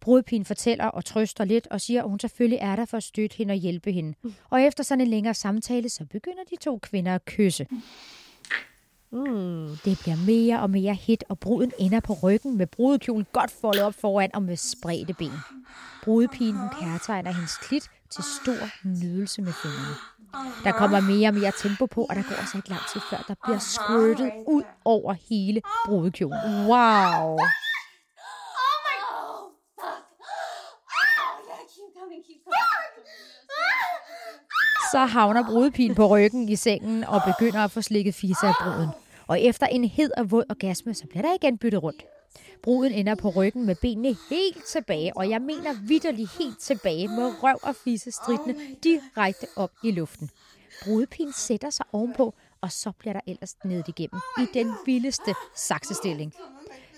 Brudpigen fortæller og trøster lidt og siger, at hun selvfølgelig er der for at støtte hende og hjælpe hende. Mm. Og efter sådan en længere samtale, så begynder de to kvinder at kysse. Mm. Det bliver mere og mere hit, og bruden ender på ryggen med brudekjolen godt foldet op foran og med spredte ben. Brudepigen hun kærtegner hendes klit til stor nydelse med fingrene. Der kommer mere og mere tempo på, og der går altså ikke lang tid før, der bliver squirtet ud over hele brudekjolen. Wow. Så havner brudepigen på ryggen i sengen og begynder at få slikket fisse af bruden. Og efter en hed og våd orgasme, så bliver der igen byttet rundt. Bruden ender på ryggen med benene helt tilbage, og jeg mener vidderligt helt tilbage med røv og fisse stridende direkte op i luften. Brudepin sætter sig ovenpå, og så bliver der ellers ned igennem i den vildeste saksestilling.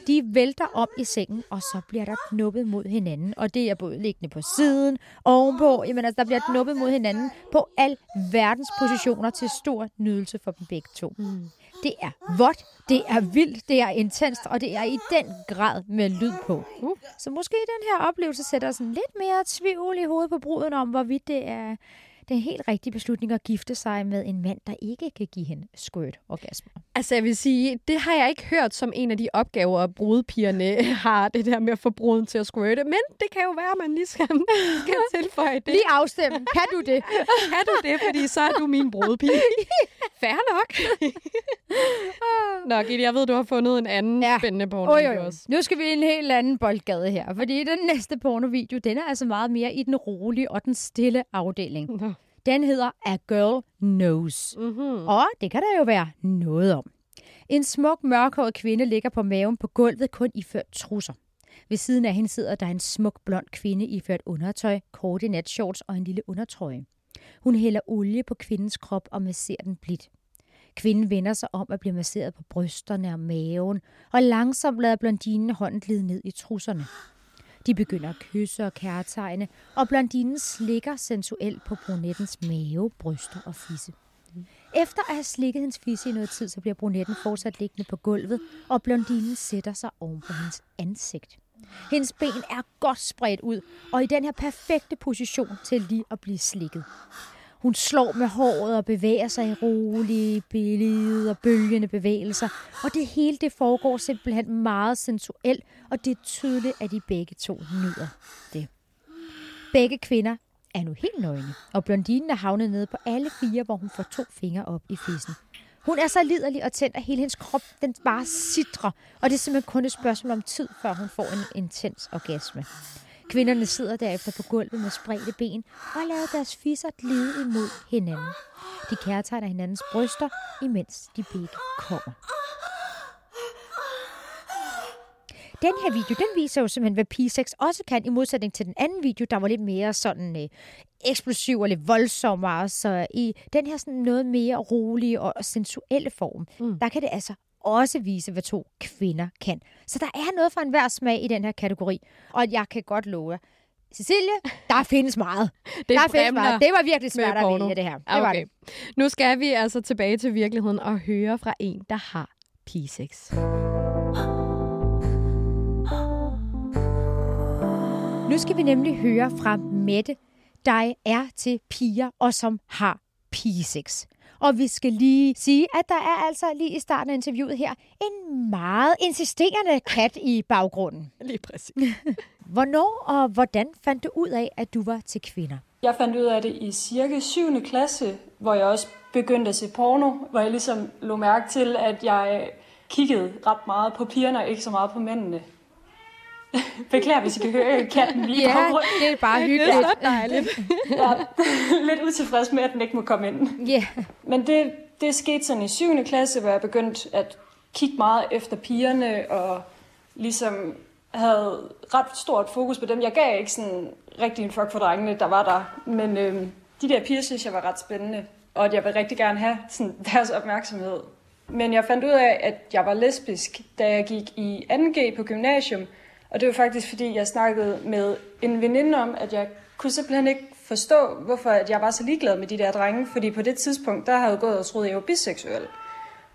De vælter om i sengen, og så bliver der knuppet mod hinanden. Og det er både liggende på siden, ovenpå. Jamen altså, der bliver knuppet mod hinanden på al verdens positioner til stor nydelse for dem begge to. Mm. Det er vådt, det er vildt, det er intenst, og det er i den grad med lyd på. Uh. Så måske den her oplevelse sætter sådan lidt mere tvivl i hovedet på bruden om, hvorvidt det er den helt rigtige beslutning at gifte sig med en mand, der ikke kan give hende squirt orgasmer. Altså jeg vil sige, det har jeg ikke hørt som en af de opgaver, brudepigerne har, det der med at få bruden til at squirte. Men det kan jo være, at man lige skal, skal tilføje det. Lige afstemme. Kan du det? kan du det, fordi så er du min brudepige. Fair nok. Nå, Gitte, jeg ved, du har fundet en anden ja. spændende porno oj, oj, oj. også. Nu skal vi i en helt anden boldgade her, fordi den næste pornovideo, den er altså meget mere i den rolige og den stille afdeling. Nå. Den hedder A Girl Knows. Mm-hmm. Og det kan der jo være noget om. En smuk, mørkhåret kvinde ligger på maven på gulvet kun iført trusser. Ved siden af hende sidder der en smuk, blond kvinde iført undertøj, korte natshorts og en lille undertrøje. Hun hælder olie på kvindens krop og masserer den blidt. Kvinden vender sig om og bliver masseret på brysterne og maven, og langsomt lader blondinen hånden glide ned i trusserne. De begynder at kysse og kærtegne, og blondinen slikker sensuelt på brunettens mave, bryster og fisse. Efter at have slikket hendes fisse i noget tid, så bliver brunetten fortsat liggende på gulvet, og blondinen sætter sig oven på hendes ansigt. Hendes ben er godt spredt ud, og i den her perfekte position til lige at blive slikket. Hun slår med håret og bevæger sig i rolige, billige og bølgende bevægelser. Og det hele det foregår simpelthen meget sensuelt, og det er tydeligt, at de begge to nyder det. Begge kvinder er nu helt nøgne, og blondinen er havnet nede på alle fire, hvor hun får to fingre op i fissen. Hun er så liderlig og tændt, at hele hendes krop den bare sidrer, og det er simpelthen kun et spørgsmål om tid, før hun får en intens orgasme. Kvinderne sidder derefter på gulvet med spredte ben og lader deres fisser glide imod hinanden. De kærtegner hinandens bryster, imens de begge kommer. Den her video, den viser jo simpelthen, hvad P6 også kan, i modsætning til den anden video, der var lidt mere sådan øh, eksplosiv og lidt voldsommere. Så i den her sådan noget mere rolige og sensuelle form, mm. der kan det altså også vise, hvad to kvinder kan. Så der er noget for enhver smag i den her kategori. Og jeg kan godt love Cecilie, der findes meget. Det der findes meget. Det var virkelig svært at vælge det her. Det okay. var det. Nu skal vi altså tilbage til virkeligheden og høre fra en, der har P6. Nu skal vi nemlig høre fra Mette, der er til piger og som har P6. Og vi skal lige sige, at der er altså lige i starten af interviewet her en meget insisterende kat i baggrunden. Lige præcis. Hvornår og hvordan fandt du ud af, at du var til kvinder? Jeg fandt ud af det i cirka 7. klasse, hvor jeg også begyndte at se porno, hvor jeg ligesom lå mærke til, at jeg kiggede ret meget på pigerne og ikke så meget på mændene. Beklager, hvis I kan høre katten lige ja, på det er bare hyggeligt. Det er så dejligt. ja, lidt utilfreds med, at den ikke må komme ind. Yeah. Men det, det skete sådan i 7. klasse, hvor jeg begyndte at kigge meget efter pigerne, og ligesom havde ret stort fokus på dem. Jeg gav ikke sådan rigtig en fuck for drengene, der var der. Men øh, de der piger synes jeg var ret spændende, og at jeg ville rigtig gerne have sådan, deres opmærksomhed. Men jeg fandt ud af, at jeg var lesbisk, da jeg gik i 2G på gymnasium, og det var faktisk, fordi jeg snakkede med en veninde om, at jeg kunne simpelthen ikke forstå, hvorfor at jeg var så ligeglad med de der drenge. Fordi på det tidspunkt, der havde jeg gået og troet, at jeg var biseksuel.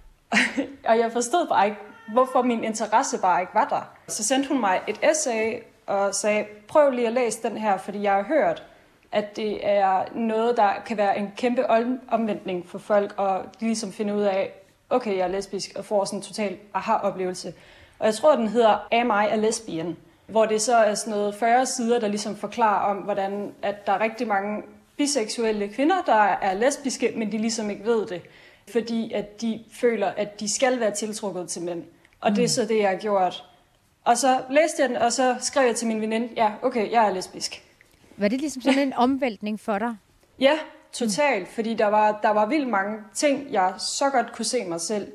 og jeg forstod bare ikke, hvorfor min interesse bare ikke var der. Så sendte hun mig et essay og sagde, prøv lige at læse den her, fordi jeg har hørt, at det er noget, der kan være en kæmpe omvendning for folk, og ligesom finde ud af, okay, jeg er lesbisk, og får sådan en total aha-oplevelse. Og jeg tror, den hedder Am I a Lesbian? Hvor det så er sådan noget 40 sider, der ligesom forklarer om, hvordan at der er rigtig mange biseksuelle kvinder, der er lesbiske, men de ligesom ikke ved det, fordi at de føler, at de skal være tiltrukket til mænd. Og det er så det, jeg har gjort. Og så læste jeg den, og så skrev jeg til min veninde, ja, okay, jeg er lesbisk. Var det ligesom sådan en omvæltning for dig? Ja, totalt, mm. fordi der var, der var vildt mange ting, jeg så godt kunne se mig selv.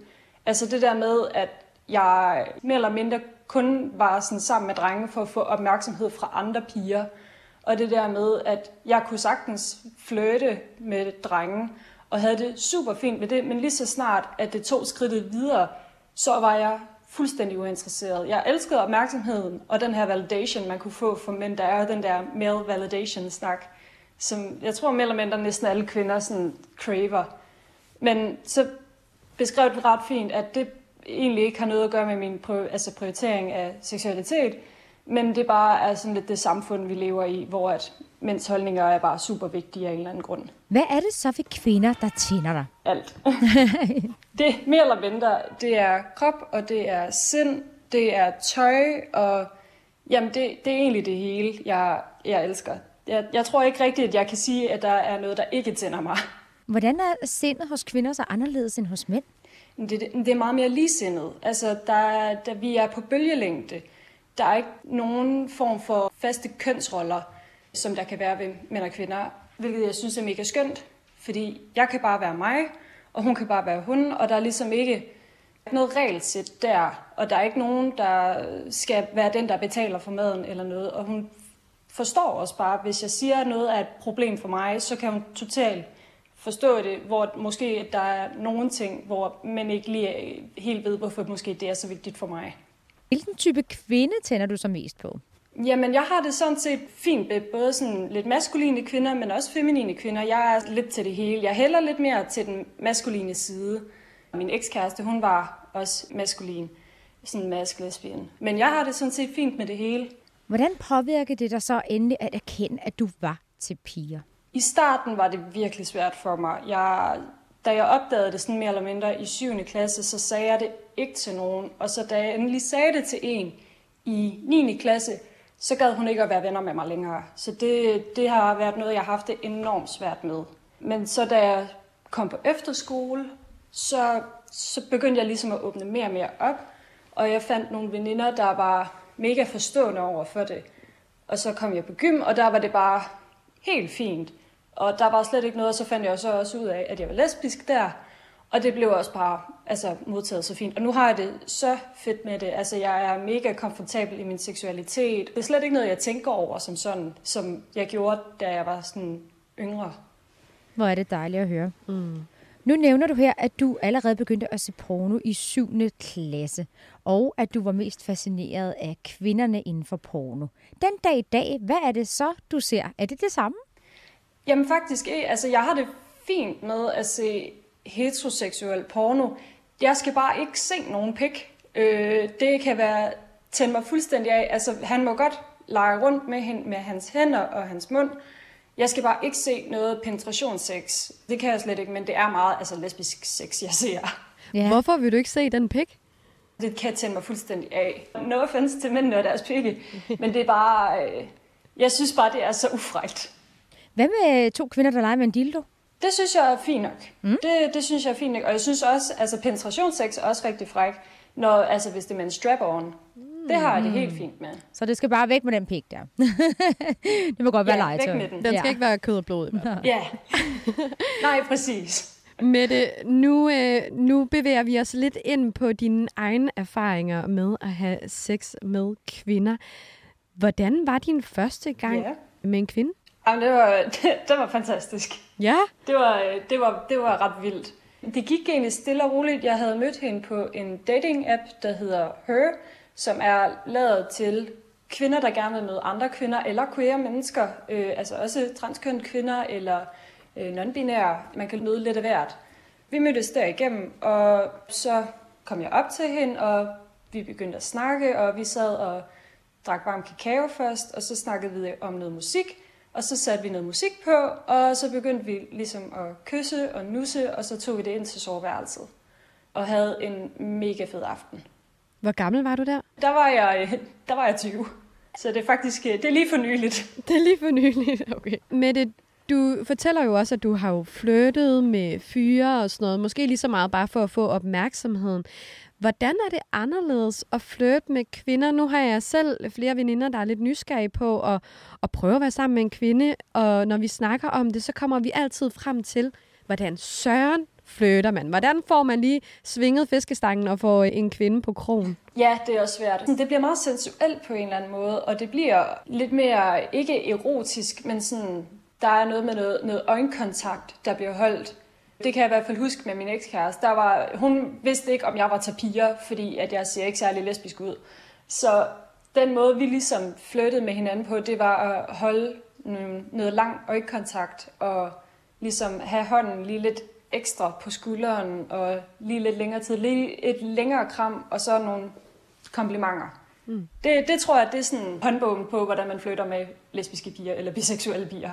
Altså det der med, at jeg mere eller mindre kun var sådan sammen med drenge for at få opmærksomhed fra andre piger. Og det der med, at jeg kunne sagtens flirte med drenge, og havde det super fint med det, men lige så snart, at det tog skridtet videre, så var jeg fuldstændig uinteresseret. Jeg elskede opmærksomheden og den her validation, man kunne få for mænd. Der er den der male validation-snak, som jeg tror mere eller mindre næsten alle kvinder sådan craver. Men så beskrev det ret fint, at det egentlig ikke har noget at gøre med min altså prioritering af seksualitet, men det bare er sådan lidt det samfund, vi lever i, hvor at mænds holdninger er bare super vigtige af en eller anden grund. Hvad er det så for kvinder, der tænder dig? Alt. det mere eller mindre, det er krop, og det er sind, det er tøj, og jamen det, det er egentlig det hele, jeg, jeg elsker. Jeg, jeg tror ikke rigtigt, at jeg kan sige, at der er noget, der ikke tænder mig. Hvordan er sindet hos kvinder så anderledes end hos mænd? Det, det, er meget mere ligesindet. Altså, der, der, vi er på bølgelængde. Der er ikke nogen form for faste kønsroller, som der kan være ved mænd og kvinder, hvilket jeg synes er mega skønt, fordi jeg kan bare være mig, og hun kan bare være hun, og der er ligesom ikke noget regelsæt der, og der er ikke nogen, der skal være den, der betaler for maden eller noget, og hun forstår også bare, hvis jeg siger, at noget er et problem for mig, så kan hun totalt forstå det, hvor måske der er nogle ting, hvor man ikke lige helt ved, hvorfor måske det er så vigtigt for mig. Hvilken type kvinde tænder du så mest på? Jamen, jeg har det sådan set fint med både sådan lidt maskuline kvinder, men også feminine kvinder. Jeg er lidt til det hele. Jeg hælder lidt mere til den maskuline side. Min ekskæreste, hun var også maskulin, sådan mask lesbian. Men jeg har det sådan set fint med det hele. Hvordan påvirker det dig så endelig at erkende, at du var til piger? I starten var det virkelig svært for mig. Jeg, da jeg opdagede det sådan mere eller mindre i 7. klasse, så sagde jeg det ikke til nogen. Og så da jeg endelig sagde det til en i 9. klasse, så gad hun ikke at være venner med mig længere. Så det, det har været noget, jeg har haft det enormt svært med. Men så da jeg kom på efterskole, så, så begyndte jeg ligesom at åbne mere og mere op. Og jeg fandt nogle veninder, der var mega forstående over for det. Og så kom jeg på gym, og der var det bare helt fint. Og der var slet ikke noget, og så fandt jeg så også ud af, at jeg var lesbisk der. Og det blev også bare altså, modtaget så fint. Og nu har jeg det så fedt med det. Altså, jeg er mega komfortabel i min seksualitet. Det er slet ikke noget, jeg tænker over som sådan, som jeg gjorde, da jeg var sådan yngre. Hvor er det dejligt at høre. Mm. Nu nævner du her, at du allerede begyndte at se porno i 7. klasse, og at du var mest fascineret af kvinderne inden for porno. Den dag i dag, hvad er det så, du ser? Er det det samme? Jamen faktisk ikke. Altså, jeg har det fint med at se heteroseksuel porno. Jeg skal bare ikke se nogen pik. Øh, det kan være tænde mig fuldstændig af. Altså, han må godt lege rundt med, hende, med hans hænder og hans mund. Jeg skal bare ikke se noget penetrationssex. Det kan jeg slet ikke, men det er meget altså, lesbisk sex, jeg ser. Ja. Hvorfor vil du ikke se den pik? Det kan tænde mig fuldstændig af. No offense til mændene og deres pikke, men det er bare... Øh, jeg synes bare, det er så ufrægt. Hvad med to kvinder, der leger med en dildo? Det synes jeg er fint nok. Mm. Det, det synes jeg er fint nok. Og jeg synes også, altså penetrationssex er også rigtig fræk, når, altså, hvis det er med en strap-on. Mm. Det har jeg det helt fint med. Så det skal bare væk med den pik der. det må godt være ja, legetøj. væk med den. Den skal ja. ikke være kød og blod. ja. Nej, præcis. Mette, nu, øh, nu bevæger vi os lidt ind på dine egne erfaringer med at have sex med kvinder. Hvordan var din første gang yeah. med en kvinde? Jamen, det var, det, det var fantastisk. Ja? Det var, det, var, det var ret vildt. Det gik egentlig stille og roligt. Jeg havde mødt hende på en dating-app, der hedder Her, som er lavet til kvinder, der gerne vil møde andre kvinder, eller queer mennesker, øh, altså også transkøn kvinder, eller øh, non-binære. Man kan møde lidt af hvert. Vi mødtes der igennem, og så kom jeg op til hende, og vi begyndte at snakke, og vi sad og drak varm kakao først, og så snakkede vi om noget musik, og så satte vi noget musik på, og så begyndte vi ligesom at kysse og nusse, og så tog vi det ind til soveværelset. Og havde en mega fed aften. Hvor gammel var du der? Der var jeg, der var jeg 20. Så det er faktisk det er lige for nyligt. Det er lige for nyligt, okay. Mette, Du fortæller jo også, at du har jo flyttet med fyre og sådan noget. Måske lige så meget bare for at få opmærksomheden. Hvordan er det anderledes at flirte med kvinder? Nu har jeg selv flere veninder, der er lidt nysgerrige på at, at prøve at være sammen med en kvinde. Og når vi snakker om det, så kommer vi altid frem til, hvordan søren flirter man? Hvordan får man lige svinget fiskestangen og får en kvinde på krogen? Ja, det er også svært. Det bliver meget sensuelt på en eller anden måde, og det bliver lidt mere, ikke erotisk, men sådan, der er noget med noget, noget øjenkontakt, der bliver holdt. Det kan jeg i hvert fald huske med min ekskæreste. Der var, hun vidste ikke, om jeg var tapirer, fordi at jeg ser ikke særlig lesbisk ud. Så den måde, vi ligesom flyttede med hinanden på, det var at holde noget lang øjekontakt og ligesom have hånden lige lidt ekstra på skulderen og lige lidt længere tid. Lige et længere kram og så nogle komplimenter. Mm. Det, det tror jeg, det er sådan håndbogen på, hvordan man flytter med lesbiske piger eller biseksuelle piger.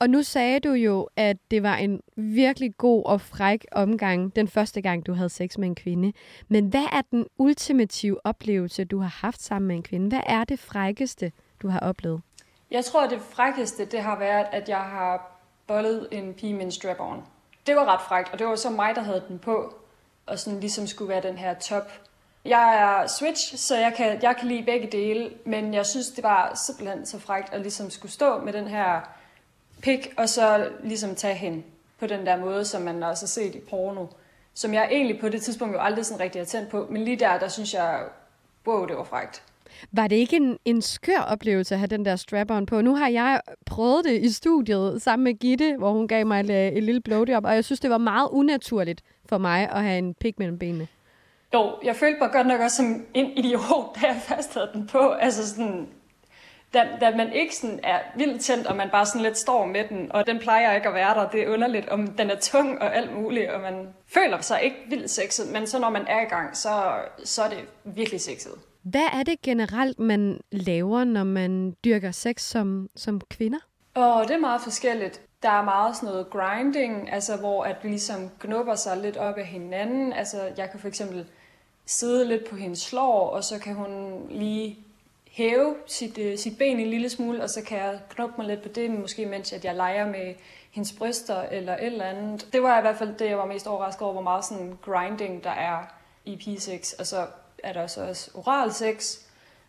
Og nu sagde du jo, at det var en virkelig god og fræk omgang, den første gang, du havde sex med en kvinde. Men hvad er den ultimative oplevelse, du har haft sammen med en kvinde? Hvad er det frækkeste, du har oplevet? Jeg tror, at det frækkeste, det har været, at jeg har bollet en pige med en strap-on. Det var ret frækt, og det var så mig, der havde den på, og sådan ligesom skulle være den her top. Jeg er switch, så jeg kan, jeg kan lide begge dele, men jeg synes, det var simpelthen så frækt at ligesom skulle stå med den her pik, og så ligesom tage hende på den der måde, som man også har set i porno. Som jeg egentlig på det tidspunkt jo aldrig sådan rigtig har tændt på, men lige der, der synes jeg, wow, det var frækt. Var det ikke en, en skør oplevelse at have den der strap-on på? Nu har jeg prøvet det i studiet sammen med Gitte, hvor hun gav mig et, et lille blowjob, og jeg synes, det var meget unaturligt for mig at have en pik mellem benene. Jo, jeg følte mig godt nok også som en idiot, da jeg først havde den på. Altså sådan, da, da man ikke sådan er vildt tændt, og man bare sådan lidt står med den, og den plejer ikke at være der. Det er underligt, om den er tung og alt muligt, og man føler sig ikke vildt sexet, men så når man er i gang, så, så er det virkelig sexet. Hvad er det generelt, man laver, når man dyrker sex som, som kvinder? Og det er meget forskelligt. Der er meget sådan noget grinding, altså hvor at vi ligesom knupper sig lidt op af hinanden. Altså jeg kan for eksempel sidde lidt på hendes slår, og så kan hun lige hæve sit, øh, sit ben en lille smule, og så kan jeg knoppe mig lidt på det, måske mens at jeg leger med hendes bryster eller et eller andet. Det var i hvert fald det, jeg var mest overrasket over, hvor meget sådan grinding der er i P6. Og så er der så også oral sex,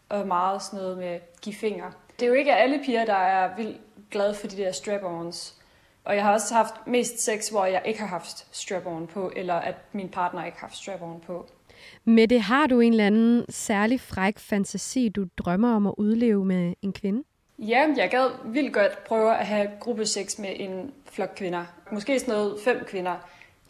og meget sådan noget med give fingre. Det er jo ikke alle piger, der er vildt glade for de der strap-ons. Og jeg har også haft mest sex, hvor jeg ikke har haft strap-on på, eller at min partner ikke har haft strap-on på. Med det har du en eller anden særlig fræk fantasi, du drømmer om at udleve med en kvinde? Ja, jeg gad vildt godt prøve at have gruppesex med en flok kvinder. Måske sådan noget fem kvinder.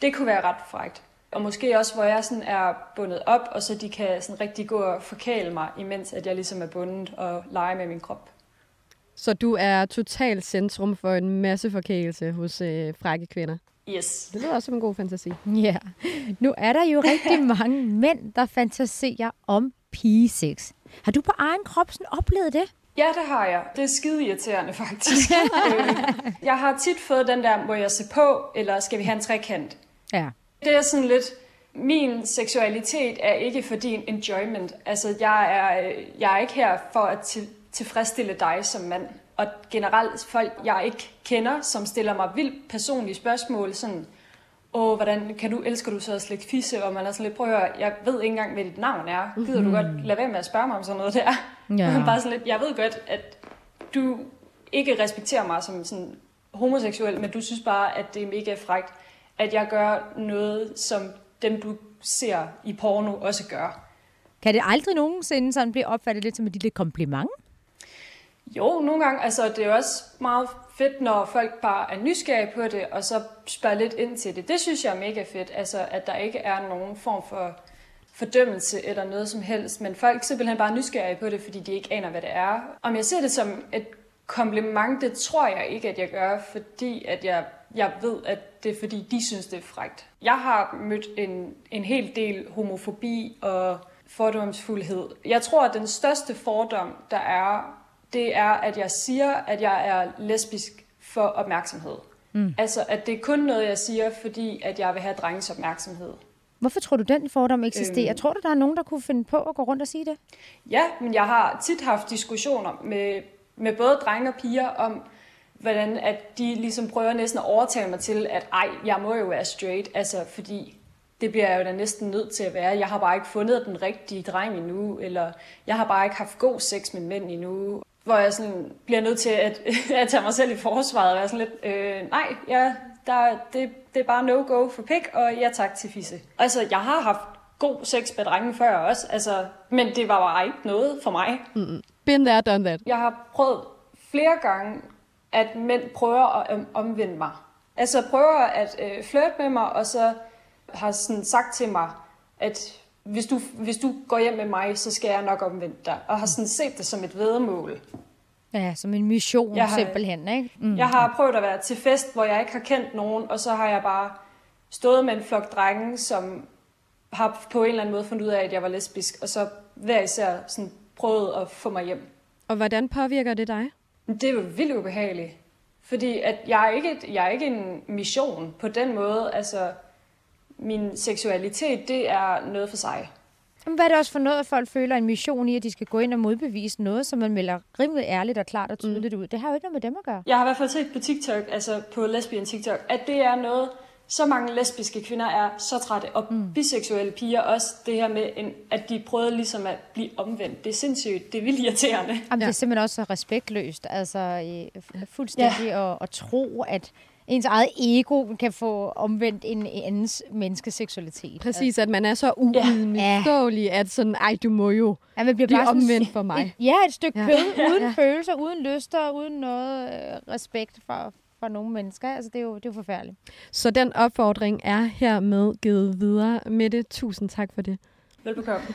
Det kunne være ret frækt. Og måske også, hvor jeg sådan er bundet op, og så de kan sådan rigtig gå og forkæle mig, imens at jeg ligesom er bundet og lege med min krop. Så du er totalt centrum for en masse forkælelse hos øh, frække kvinder? Yes. Det lyder også som en god fantasi. Ja. Nu er der jo rigtig mange mænd, der fantaserer om pigesex. Har du på egen krop sådan oplevet det? Ja, det har jeg. Det er skide irriterende, faktisk. Øh, jeg har tit fået den der, hvor jeg ser på, eller skal vi have en trekant? Ja. Det er sådan lidt, min seksualitet er ikke for din enjoyment. Altså, jeg er, jeg er ikke her for at til, tilfredsstille dig som mand. Og generelt folk, jeg ikke kender, som stiller mig vildt personlige spørgsmål, sådan, åh, hvordan kan du, elsker du så at slække fisse? Og man er sådan lidt, prøv at høre, jeg ved ikke engang, hvad dit navn er. Gider du godt lade være med at spørge mig om sådan noget der? Ja. Bare sådan lidt, jeg ved godt, at du ikke respekterer mig som sådan homoseksuel, men du synes bare, at det er mega frægt, at jeg gør noget, som dem, du ser i porno, også gør. Kan det aldrig nogensinde sådan blive opfattet lidt som et lille kompliment? Jo, nogle gange. Altså, det er også meget fedt, når folk bare er nysgerrige på det, og så spørger lidt ind til det. Det synes jeg er mega fedt, altså, at der ikke er nogen form for fordømmelse eller noget som helst, men folk simpelthen bare nysgerrige på det, fordi de ikke aner, hvad det er. Om jeg ser det som et kompliment, det tror jeg ikke, at jeg gør, fordi at jeg, jeg ved, at det er fordi, de synes, det er frægt. Jeg har mødt en, en hel del homofobi og fordomsfuldhed. Jeg tror, at den største fordom, der er det er, at jeg siger, at jeg er lesbisk for opmærksomhed. Mm. Altså, at det er kun noget, jeg siger, fordi at jeg vil have drengens opmærksomhed. Hvorfor tror du, den fordom eksisterer? Øhm, tror du, der er nogen, der kunne finde på at gå rundt og sige det? Ja, men jeg har tit haft diskussioner med, med både drenge og piger om, hvordan at de ligesom prøver næsten at overtale mig til, at ej, jeg må jo være straight, altså fordi det bliver jeg jo da næsten nødt til at være. Jeg har bare ikke fundet den rigtige dreng endnu, eller jeg har bare ikke haft god sex med mænd endnu. Hvor jeg sådan bliver nødt til at, at tage mig selv i forsvaret og være sådan lidt, øh, nej, ja, der, det, det er bare no-go for pik, og ja tak til fisse. Altså, jeg har haft god sex med drenge før også, altså, men det var bare ikke noget for mig. Mm-mm. Been there, done that. Jeg har prøvet flere gange, at mænd prøver at omvende mig. Altså prøver at øh, flirte med mig, og så har sådan sagt til mig, at hvis du, hvis du går hjem med mig, så skal jeg nok omvende dig. Og har sådan set det som et vedmål. Ja, som en mission Jeg har- simpelthen, ikke? Mm. Jeg har prøvet at være til fest, hvor jeg ikke har kendt nogen, og så har jeg bare stået med en flok drenge, som har på en eller anden måde fundet ud af, at jeg var lesbisk, og så hver især sådan prøvet at få mig hjem. Og hvordan påvirker det dig? Det er jo vildt ubehageligt. Fordi at jeg, er ikke, jeg er ikke en mission på den måde. Altså, min seksualitet, det er noget for sig. Men hvad er det også for noget, at folk føler en mission i, at de skal gå ind og modbevise noget, som man melder rimelig ærligt og klart og tydeligt ud? Det har jo ikke noget med dem at gøre. Jeg har i hvert fald set på TikTok, altså på lesbian TikTok, at det er noget, så mange lesbiske kvinder er så trætte, og mm. biseksuelle piger også, det her med, en, at de prøvede ligesom at blive omvendt. Det er sindssygt, det er vildt irriterende. Jamen, ja. Det er simpelthen også så respektløst, altså fu- fuldstændig ja. at, at tro, at ens eget ego kan få omvendt en andens menneskes seksualitet. Præcis, at man er så uudmiddelståelig, at sådan, ej, du må jo Ja, man bliver blive bare omvendt for mig. Et, ja, et stykke Ja. ja. kød, uden Ja. ja. følelser, uden lyster, uden noget øh, respekt for, for nogle mennesker. Altså, det er jo, det er jo forfærdeligt. Så den opfordring er hermed givet videre. Mette, tusind tak for det. Velbekomme.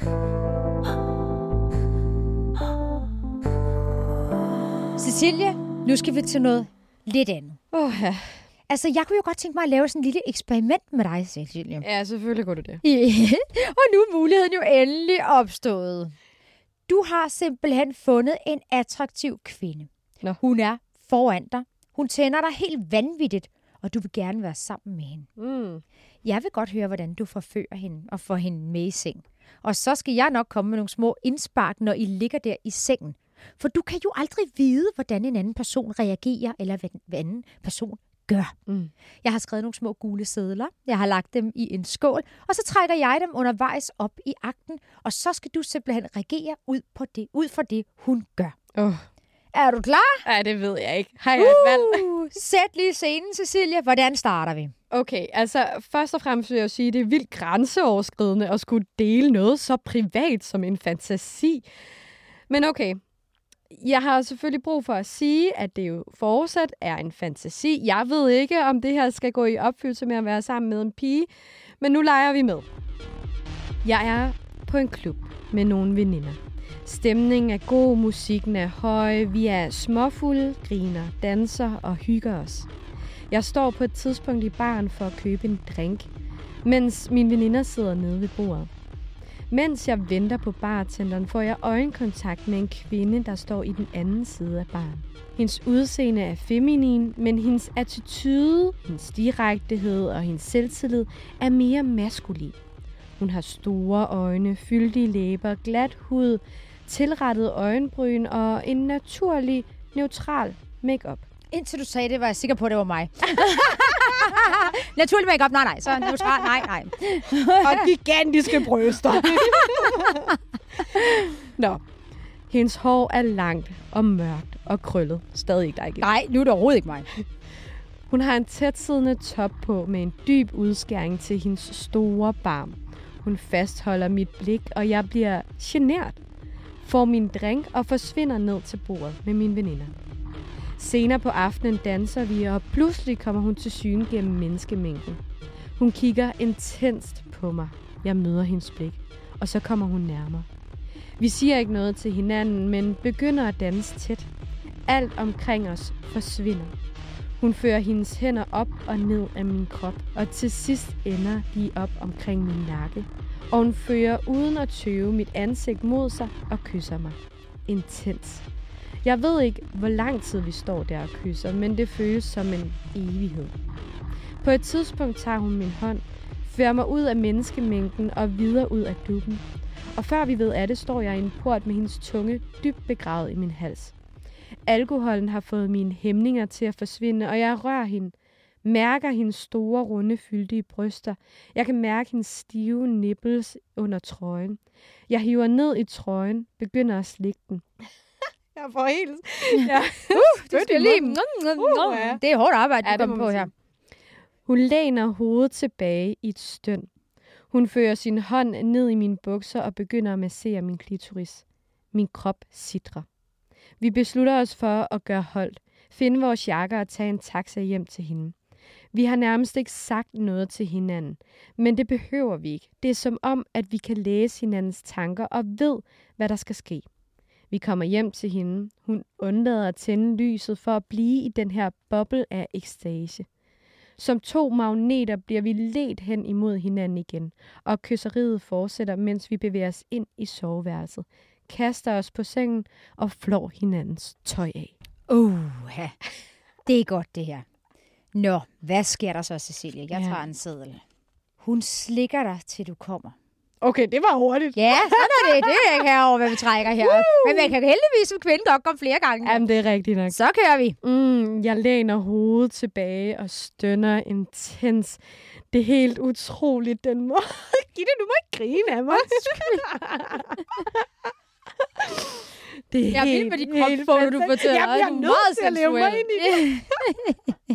Cecilie, nu skal vi til noget lidt andet. Åh, ja. Altså, jeg kunne jo godt tænke mig at lave sådan en lille eksperiment med dig, Cecilie. ja, selvfølgelig kunne du det. og nu er muligheden jo endelig opstået. Du har simpelthen fundet en attraktiv kvinde. Nå. Hun er foran dig. Hun tænder dig helt vanvittigt, og du vil gerne være sammen med hende. Mm. Jeg vil godt høre, hvordan du forfører hende og får hende med i seng. Og så skal jeg nok komme med nogle små indspark, når I ligger der i sengen. For du kan jo aldrig vide, hvordan en anden person reagerer, eller hvad en anden person gør. Mm. Jeg har skrevet nogle små gule sedler. Jeg har lagt dem i en skål, og så trækker jeg dem undervejs op i akten, og så skal du simpelthen reagere ud, på det, ud fra det, hun gør. Åh, Er du klar? ej, det ved jeg ikke. Har jeg et valg? Uh, sæt lige scenen, Cecilia. Hvordan starter vi? Okay, altså først og fremmest vil jeg jo sige, at det er vildt grænseoverskridende at skulle dele noget så privat som en fantasi. Men okay, jeg har selvfølgelig brug for at sige, at det jo fortsat er en fantasi. Jeg ved ikke, om det her skal gå i opfyldelse med at være sammen med en pige, men nu leger vi med. Jeg er på en klub med nogle veninder. Stemningen er god, musikken er høj, vi er småfulde, griner, danser og hygger os. Jeg står på et tidspunkt i baren for at købe en drink, mens mine veninder sidder nede ved bordet. Mens jeg venter på bartenderen, får jeg øjenkontakt med en kvinde, der står i den anden side af baren. Hendes udseende er feminin, men hendes attitude, hendes direktehed og hendes selvtillid er mere maskulin. Hun har store øjne, fyldige læber, glat hud, tilrettet øjenbryn og en naturlig, neutral makeup. Indtil du sagde det, var jeg sikker på, at det var mig. Naturlig make-up, nej, nej. Så neutral, nej, nej. og gigantiske bryster. Nå. Hendes hår er langt og mørkt og krøllet. Stadig ikke dig ikke. Nej, nu er det overhovedet ikke mig. Hun har en tætsiddende top på med en dyb udskæring til hendes store barm. Hun fastholder mit blik, og jeg bliver genert. Får min drink og forsvinder ned til bordet med mine veninder. Senere på aftenen danser vi, og pludselig kommer hun til syne gennem menneskemængden. Hun kigger intenst på mig. Jeg møder hendes blik, og så kommer hun nærmere. Vi siger ikke noget til hinanden, men begynder at danse tæt. Alt omkring os forsvinder. Hun fører hendes hænder op og ned af min krop, og til sidst ender de op omkring min nakke. Og hun fører uden at tøve mit ansigt mod sig og kysser mig. Intens. Jeg ved ikke, hvor lang tid vi står der og kysser, men det føles som en evighed. På et tidspunkt tager hun min hånd, fører mig ud af menneskemængden og videre ud af klubben. Og før vi ved af det, står jeg i en port med hendes tunge dybt begravet i min hals. Alkoholen har fået mine hæmninger til at forsvinde, og jeg rører hende. Mærker hendes store, runde, fyldige bryster. Jeg kan mærke hendes stive nipples under trøjen. Jeg hiver ned i trøjen, begynder at slikke den jeg får helt... Ja. Uh, du skal lige... Uh, ja. Det er hårdt arbejde, Ja, du det kommer på her. Hun læner hovedet tilbage i et støn. Hun fører sin hånd ned i mine bukser og begynder at massere min klitoris. Min krop sidrer. Vi beslutter os for at gøre holdt, finde vores jakker og tage en taxa hjem til hende. Vi har nærmest ikke sagt noget til hinanden, men det behøver vi ikke. Det er som om, at vi kan læse hinandens tanker og ved, hvad der skal ske. Vi kommer hjem til hende. Hun undlader at tænde lyset for at blive i den her boble af ekstase. Som to magneter bliver vi ledt hen imod hinanden igen, og kysseriet fortsætter, mens vi bevæger os ind i soveværelset, kaster os på sengen og flår hinandens tøj af. Uh, ja. Det er godt, det her. Nå, hvad sker der så, Cecilie? Jeg Ja. tager en seddel. Hun slikker dig, til du kommer. Okay, det var hurtigt. Ja, sådan er det. Det er ikke herovre, hvad vi trækker her. Men man kan heldigvis som kvinde godt komme flere gange. Jamen, det er rigtigt nok. Så kører vi. Mm, jeg læner hovedet tilbage og stønner intens. Det er helt utroligt, den må... Gitte, du må ikke grine af mig. det er Jeg helt, med de helt kropsfoto, du fortæller. Jeg er Du er nødt til at leve mig ind i det.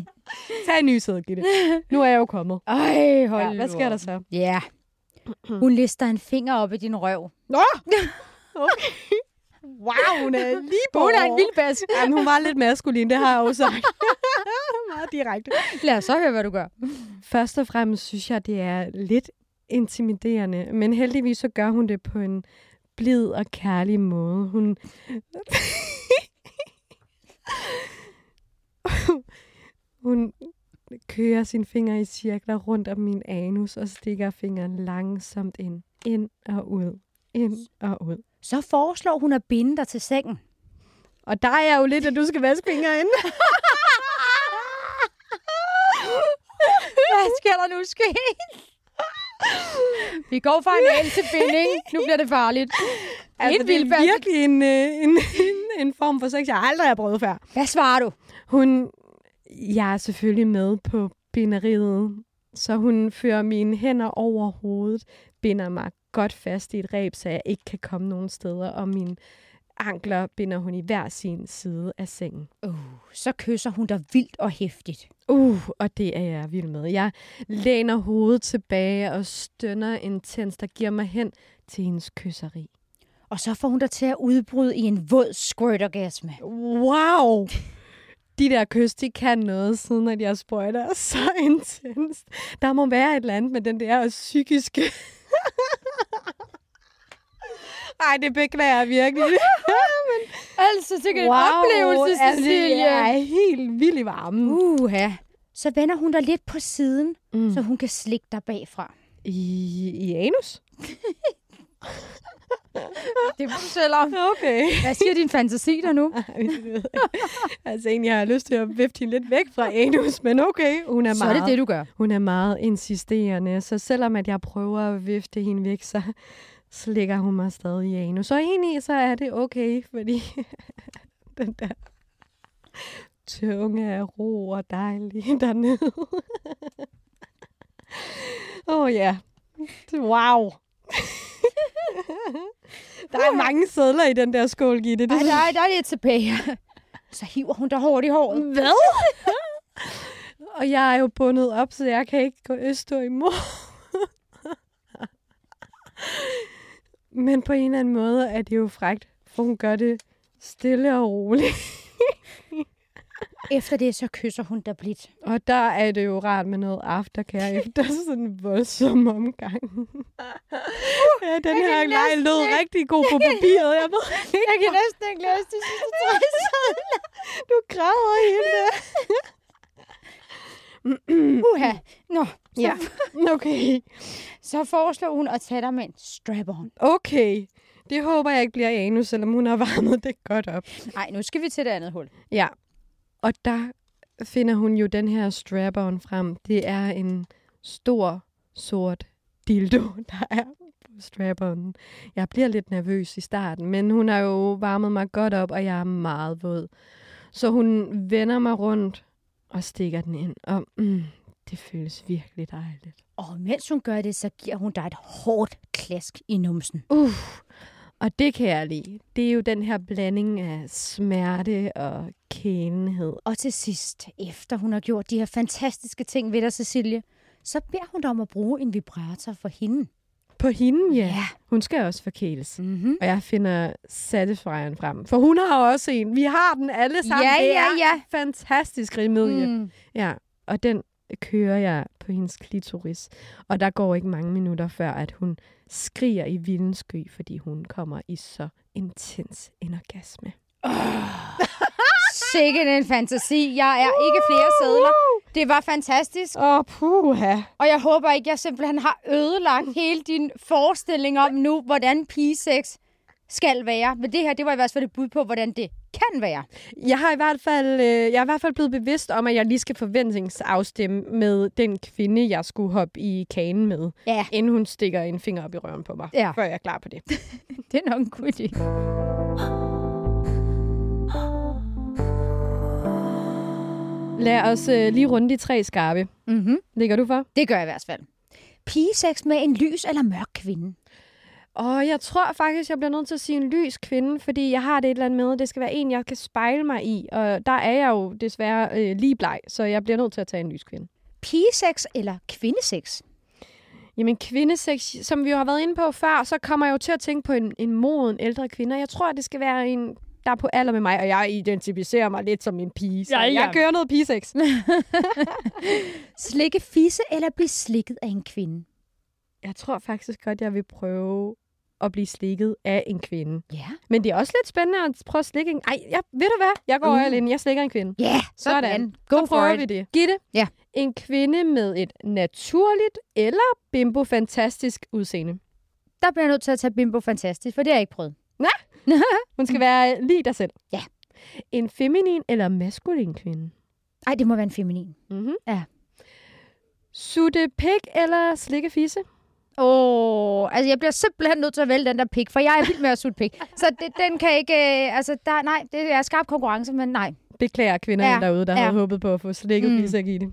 Tag en ny sæde, Gitte. Nu er jeg jo kommet. Ej, hold Ja, hvad sker der så? Ja. Hun lister en finger op i din røv. Nå! Okay. Wow, hun er lige på. Hun er en vild bas. Jamen, hun var lidt maskulin, det har jeg jo sagt. Meget direkte. Lad os så høre, hvad du gør. Først og fremmest synes jeg, det er lidt intimiderende, men heldigvis så gør hun det på en blid og kærlig måde. Hun... hun kører sine fingre i cirkler rundt om min anus og stikker fingeren langsomt ind. Ind og ud. Ind og ud. Så foreslår hun at binde dig til sengen. Og der er jo lidt, at du skal vaske fingre ind. Hvad skal der nu ske? Vi går fra en al til binding. Nu bliver det farligt. Altså, det er virkelig en, øh, en, en, en form for sex, jeg aldrig har prøvet før. Hvad svarer du? Hun, jeg er selvfølgelig med på binderiet, så hun fører mine hænder over hovedet, binder mig godt fast i et reb, så jeg ikke kan komme nogen steder, og mine ankler binder hun i hver sin side af sengen. Uh, så kysser hun dig vildt og hæftigt. Uh, og det er jeg vild med. Jeg læner hovedet tilbage og stønner intens, der giver mig hen til hendes kysseri. Og så får hun dig til at udbryde i en våd squirt-orgasme. Wow! De der kys, de kan noget, siden at jeg sprøjter så intenst. Der må være et eller andet med den der psykiske... Ej, det beklager jeg virkelig. Altså, det er en oplevelse, altså, Cecilie. jeg er helt vild i varmen. Uha. Så vender hun dig lidt på siden, mm. så hun kan slikke dig bagfra. I, I anus? Det må du selv om. Okay. Hvad siger din fantasi der nu? Altså, egentlig har jeg lyst til at vifte hende lidt væk fra anus, men okay, hun er Så meget... er det det, du gør. Hun er meget insisterende, så selvom at jeg prøver at vifte hende væk, så slikker hun mig stadig i anus. Så egentlig så er det okay, fordi den der tunge er ro og dejlig dernede. Åh oh, ja. Yeah. Wow. der er mange sædler i den der skål, Gitte. Det Ej, der, er, der er lidt tilbage. Så hiver hun dig hårdt i håret. Hvad? og jeg er jo bundet op, så jeg kan ikke gå øst stå imod. Men på en eller anden måde er det jo frægt, for hun gør det stille og roligt. Efter det, så kysser hun dig blidt. Og der er det jo rart med noget aftercare efter sådan en voldsom omgang. ja, den her leg lød rigtig god på papiret. Jeg ved Jeg kan næsten ikke læse de sidste tre sædler. du græder helt. Uha. Nå, så, Ja, okay. så foreslår hun at tage dig med en strap-on. Okay. Det håber jeg ikke bliver anus, selvom hun har varmet det godt op. Nej, nu skal vi til det andet hul. Ja. Og der finder hun jo den her strap-on frem. Det er en stor, sort dildo, der er på strap-on. Jeg bliver lidt nervøs i starten, men hun har jo varmet mig godt op, og jeg er meget våd. Så hun vender mig rundt og stikker den ind. Og mm, det føles virkelig dejligt. Og mens hun gør det, så giver hun dig et hårdt klask i numsen. Uh, og det kan jeg lide. Det er jo den her blanding af smerte og kænhed. Og til sidst, efter hun har gjort de her fantastiske ting ved dig, Cecilie, så beder hun dig om at bruge en vibrator for hende. På hende, ja. Ja. Hun skal også forkæles. Mm-hmm. Og jeg finder Satisfyeren frem. For hun har også en. Vi har den alle sammen. Ja, det ja, er ja. fantastisk remedie. Mm. Ja, og den kører jeg på hendes klitoris. Og der går ikke mange minutter før, at hun skriger i vildens sky, fordi hun kommer i så intens en orgasme. Sikke en fantasi. Jeg er ikke flere sædler. Det var fantastisk. Åh, oh, puha. Og jeg håber ikke, jeg simpelthen har ødelagt hele din forestilling om nu, hvordan pigesex skal være. Men det her, det var i hvert fald et bud på, hvordan det kan være. Jeg har i hvert fald, øh, jeg er i hvert fald blevet bevidst om, at jeg lige skal forventningsafstemme med den kvinde, jeg skulle hoppe i kagen med, Ja, inden hun stikker en finger op i røven på mig, Ja. før jeg er klar på det. det er nok en god idé. Lad os øh, lige runde de tre skarpe. Mm-hmm. Ligger du for? Det gør jeg i hvert fald. Pigesex med en lys eller mørk kvinde. Og jeg tror faktisk, jeg bliver nødt til at sige en lys kvinde, fordi jeg har det et eller andet med, det skal være en, jeg kan spejle mig i. Og der er jeg jo desværre øh, lige bleg, så jeg bliver nødt til at tage en lys kvinde. Pigesex eller kvindesex? Jamen kvindesex, som vi jo har været inde på før, så kommer jeg jo til at tænke på en, en moden ældre kvinde. Og Jeg tror, at det skal være en, der er på alder med mig, og jeg identificerer mig lidt som en pige. Så Ja, ja. jeg kører noget pigesex. Slikke fisse eller blive slikket af en kvinde? Jeg tror faktisk godt, jeg vil prøve at blive slikket af en kvinde. Ja. Men det er også lidt spændende at prøve at slikke en... Ej, jeg, ved du hvad? Jeg går uh. all in. Jeg slikker en kvinde. Ja, sådan. Sådan. Go så for prøver it. vi det. Gitte. Ja. En kvinde med et naturligt eller bimbo-fantastisk udseende. Der bliver jeg nødt til at tage bimbo fantastisk, for det har jeg ikke prøvet. Hun skal være lige dig selv. Ja. En feminin eller maskulin kvinde. Ej, det må være en feminin. Mm-hmm. Ja. Sutte pik eller slikke fisse? Åh, oh, altså jeg bliver simpelthen nødt til at vælge den der pik, for jeg er vild med at sutte pik. Så det, den kan ikke, øh, altså der, nej, det er skarp konkurrence, men nej. Beklager kvinderne Ja, derude, der ja. havde håbet på at få slikket Mm. fisse af Gitte.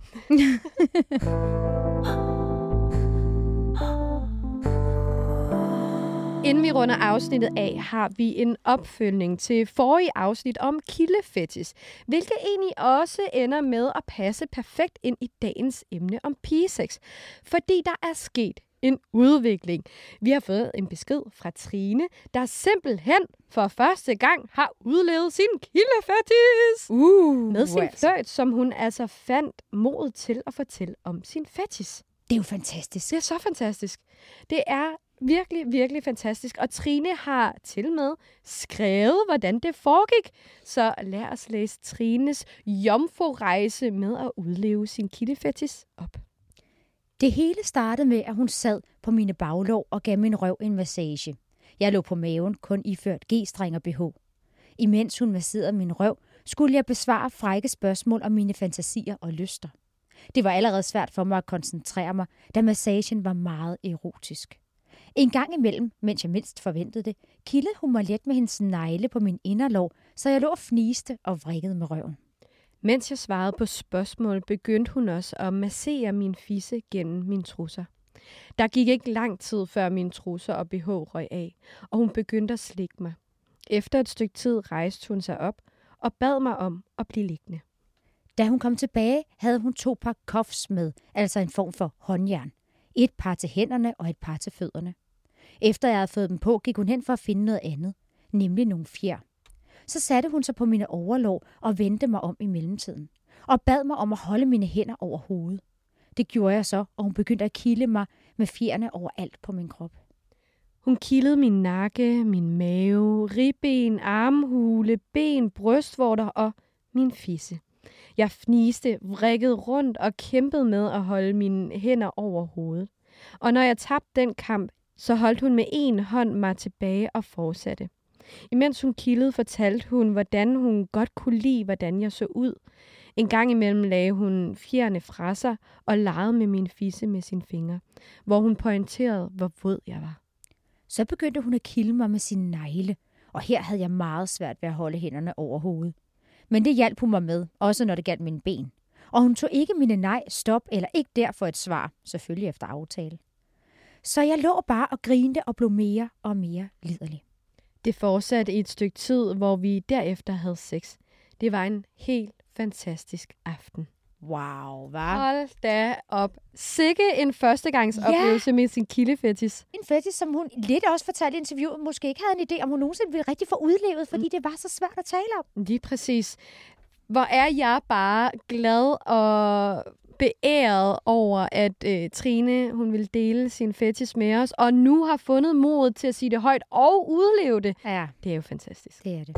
Inden vi runder afsnittet af, har vi en opfølgning til forrige afsnit om kildefetis, hvilket egentlig også ender med at passe perfekt ind i dagens emne om pigesex, fordi der er sket en udvikling. Vi har fået en besked fra Trine, der simpelthen for første gang har udlevet sin kildefetis Uh, med sin altså. fløjt, som hun altså fandt mod til at fortælle om sin fetis. Det er jo fantastisk. Det er så fantastisk. Det er virkelig, virkelig fantastisk. Og Trine har til med skrevet, hvordan det foregik. Så lad os læse Trines jomfru-rejse med at udleve sin kildefetis op. Det hele startede med, at hun sad på mine baglov og gav min røv en massage. Jeg lå på maven, kun iført G-streng og BH. Imens hun masserede min røv, skulle jeg besvare frække spørgsmål om mine fantasier og lyster. Det var allerede svært for mig at koncentrere mig, da massagen var meget erotisk. En gang imellem, mens jeg mindst forventede det, kildede hun mig let med hendes negle på min inderlov, så jeg lå og fniste og vrikkede med røven. Mens jeg svarede på spørgsmål, begyndte hun også at massere min fisse gennem mine trusser. Der gik ikke lang tid, før mine trusser og BH røg af, og hun begyndte at slikke mig. Efter et stykke tid rejste hun sig op og bad mig om at blive liggende. Da hun kom tilbage, havde hun to par kofs med, altså en form for håndjern. Et par til hænderne og et par til fødderne. Efter jeg havde fået dem på, gik hun hen for at finde noget andet, nemlig nogle fjer. Så satte hun sig på mine overlov og vendte mig om i mellemtiden, og bad mig om at holde mine hænder over hovedet. Det gjorde jeg så, og hun begyndte at kilde mig med fjerne overalt på min krop. Hun kildede min nakke, min mave, ribben, armhule, ben, brystvorter og min fisse. Jeg fniste, vrikkede rundt og kæmpede med at holde mine hænder over hovedet. Og når jeg tabte den kamp, så holdt hun med en hånd mig tilbage og fortsatte. Imens hun kildede, fortalte hun, hvordan hun godt kunne lide, hvordan jeg så ud. En gang imellem lagde hun fjerne fra sig og legede med min fisse med sine fingre, hvor hun pointerede, hvor våd jeg var. Så begyndte hun at kilde mig med sine negle, og her havde jeg meget svært ved at holde hænderne over hovedet. Men det hjalp hun mig med, også når det galt mine ben. Og hun tog ikke mine nej, stop eller ikke der for et svar, selvfølgelig efter aftale. Så jeg lå bare og grinte og blev mere og mere liderlig. Det fortsatte i et stykke tid, hvor vi derefter havde sex. Det var en helt fantastisk aften. Wow, hvad? Hold da op. Sikke en førstegangsoplevelse ja. med sin kildefetis. En fetish, som hun lidt også fortalte i interviewet, måske ikke havde en idé, om hun nogensinde ville rigtig få udlevet, fordi mm. det var så svært at tale om. Lige præcis. Hvor er jeg bare glad og beæret over, at øh, Trine hun vil dele sin fetish med os, og nu har fundet mod til at sige det højt og udleve det. Ja, Det er jo fantastisk. det er det.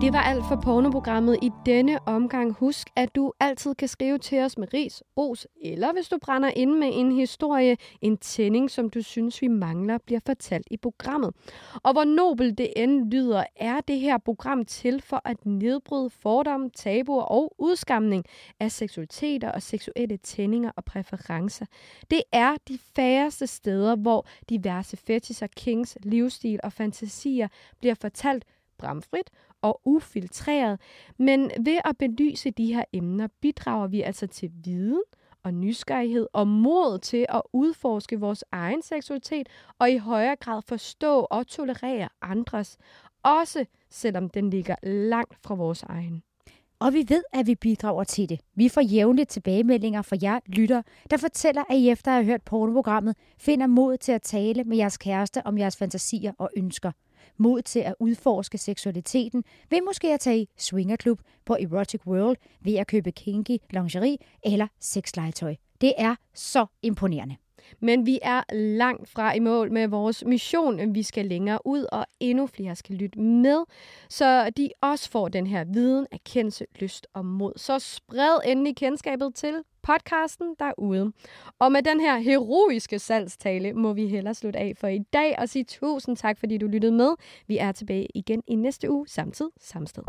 Det var alt for pornoprogrammet i denne omgang. Husk, at du altid kan skrive til os med ris, ros, eller hvis du brænder ind med en historie, en tænding, som du synes, vi mangler, bliver fortalt i programmet. Og hvor nobel det end lyder, er det her program til for at nedbryde fordomme, tabuer og udskamning af seksualiteter og seksuelle tændinger og præferencer. Det er de færreste steder, hvor diverse fetisher, kings, livsstil og fantasier bliver fortalt bramfrit og ufiltreret. Men ved at belyse de her emner, bidrager vi altså til viden og nysgerrighed og mod til at udforske vores egen seksualitet og i højere grad forstå og tolerere andres, også selvom den ligger langt fra vores egen. Og vi ved, at vi bidrager til det. Vi får jævnligt tilbagemeldinger fra jer lytter, der fortæller, at I efter at have hørt pornoprogrammet, finder mod til at tale med jeres kæreste om jeres fantasier og ønsker. Mod til at udforske seksualiteten ved måske at tage i swingerklub på Erotic World ved at købe kinky lingerie eller sexlegetøj. Det er så imponerende. Men vi er langt fra i mål med vores mission. Vi skal længere ud, og endnu flere skal lytte med, så de også får den her viden, erkendelse, lyst og mod. Så spred endelig kendskabet til podcasten derude. Og med den her heroiske salgstale må vi hellere slutte af for i dag og sige tusind tak, fordi du lyttede med. Vi er tilbage igen i næste uge, samtidig samme sted.